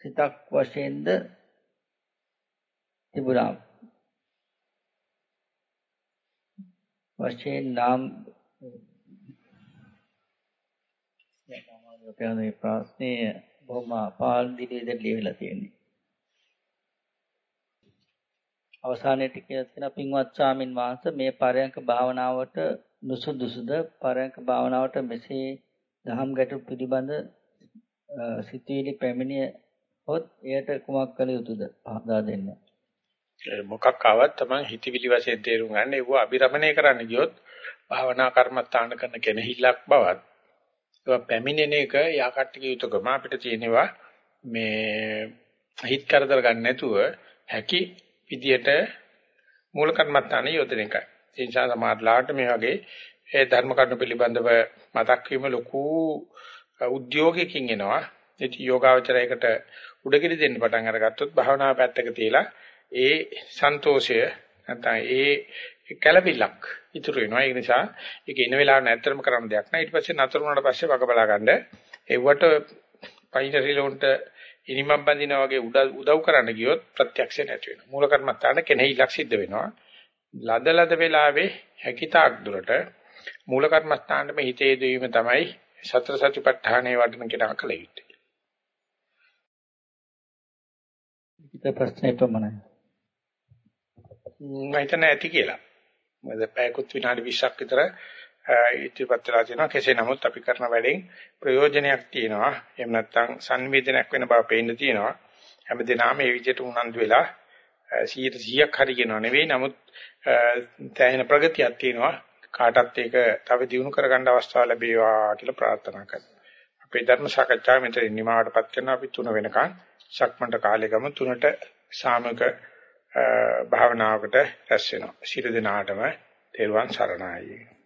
සිතක් වශයෙන්ද තිබුණා. වශයෙන් නම් අපේ මේ ප්‍රශ්නේ බොහොම පාල්දිලේද ලියවිලා තියෙන්නේ. අවසානයේට කියලා තියෙන පින්වත් ස්වාමින් වහන්සේ මේ පරයන්ක භාවනාවට නුසුදුසුද පරයන්ක භාවනාවට මෙසේ දහම් ගැටළු පිළිබඳ සිතුවිලි පැමිණිය හොත් එයට කුමක් කළ යුතුද පහදා දෙන්න. මොකක් ආවත් තමයි හිතවිලි වශයෙන් තේරුම් ගන්න ඒව අභිරමණය කරන්න ගියොත් භාවනා කර්මස්ථාන කරන කෙනෙහිලක් බවත් ඒවා පැමිණෙන එක යාකට්ටික යුතුයකම අපිට තියෙනවා මේ හිත කරදර ගන්න නැතුව හැකි විදියට මූල කර්මස්ථාන යොදන එකයි. ඒ නිසා සමාජලාට මේ වගේ ඒ ධර්ම කරුණු පිළිබඳව මතක් වීම ලොකු උද්‍යෝගයකින් එනවා. ඉතින් යෝගාවචරයකට උඩගිනි දෙන්න පටන් අරගත්තොත් භාවනාව පැත්තක තියලා ඒ සන්තෝෂය නැත්නම් ඒ කැළපිල්ලක් ඉතුරු වෙනවා. ඒ නිසා ඒක ඉන වෙලාවට නැත්තරම කරන්න දෙයක් නෑ. ඊට පස්සේ නතර වුණාට පස්සේ වග බලා ගන්න. ඒවට පයින්ටරිලොන්ට ඉනිමම් බඳිනා වගේ උදව් කරන්න ගියොත් ප්‍රත්‍යක්ෂ නැති වෙනවා. මූල කර්මත්තාන කෙනෙහිලක් සිද්ධ වෙනවා. ලද ලද වෙලාවේ හැකිතාක් දුරට මූල කර්මස්ථානෙම හිතේ දෙවීම තමයි සතර සතිපට්ඨානයේ වඩන කෙනා කල යුත්තේ. ඊට ප්‍රශ්නේ ප්‍රමණය. මම හිතන්නේ ඇති කියලා. මොකද පැයකුත් විනාඩි 20ක් විතර ඉතිපත් වෙලා තියෙනවා. කෙසේ නමුත් අපි කරන වැඩෙන් ප්‍රයෝජනයක් තියෙනවා. එහෙම නැත්නම් සංවේදනයක් වෙන බව පේන්න තියෙනවා. හැමදේනම මේ විදිහට උනන්දු වෙලා 100ක් හරි කියනවා නෙවෙයි. නමුත් තැහෙන ප්‍රගතියක් තියෙනවා. කාටත් ඒක තව දියුණු කරගන්න අවස්ථාව ලැබේවා කියලා ප්‍රාර්ථනා කරනවා. අපේ ධර්ම සාකච්ඡාව මෙතන නිමාවටපත් කරනවා අපි තුන වෙනකන් සක්මන්ට කාලය ගමු තුනට සාමක භාවනාවකට රැස් වෙනවා. ශිර දිනාටම තෙරුවන් සරණයි.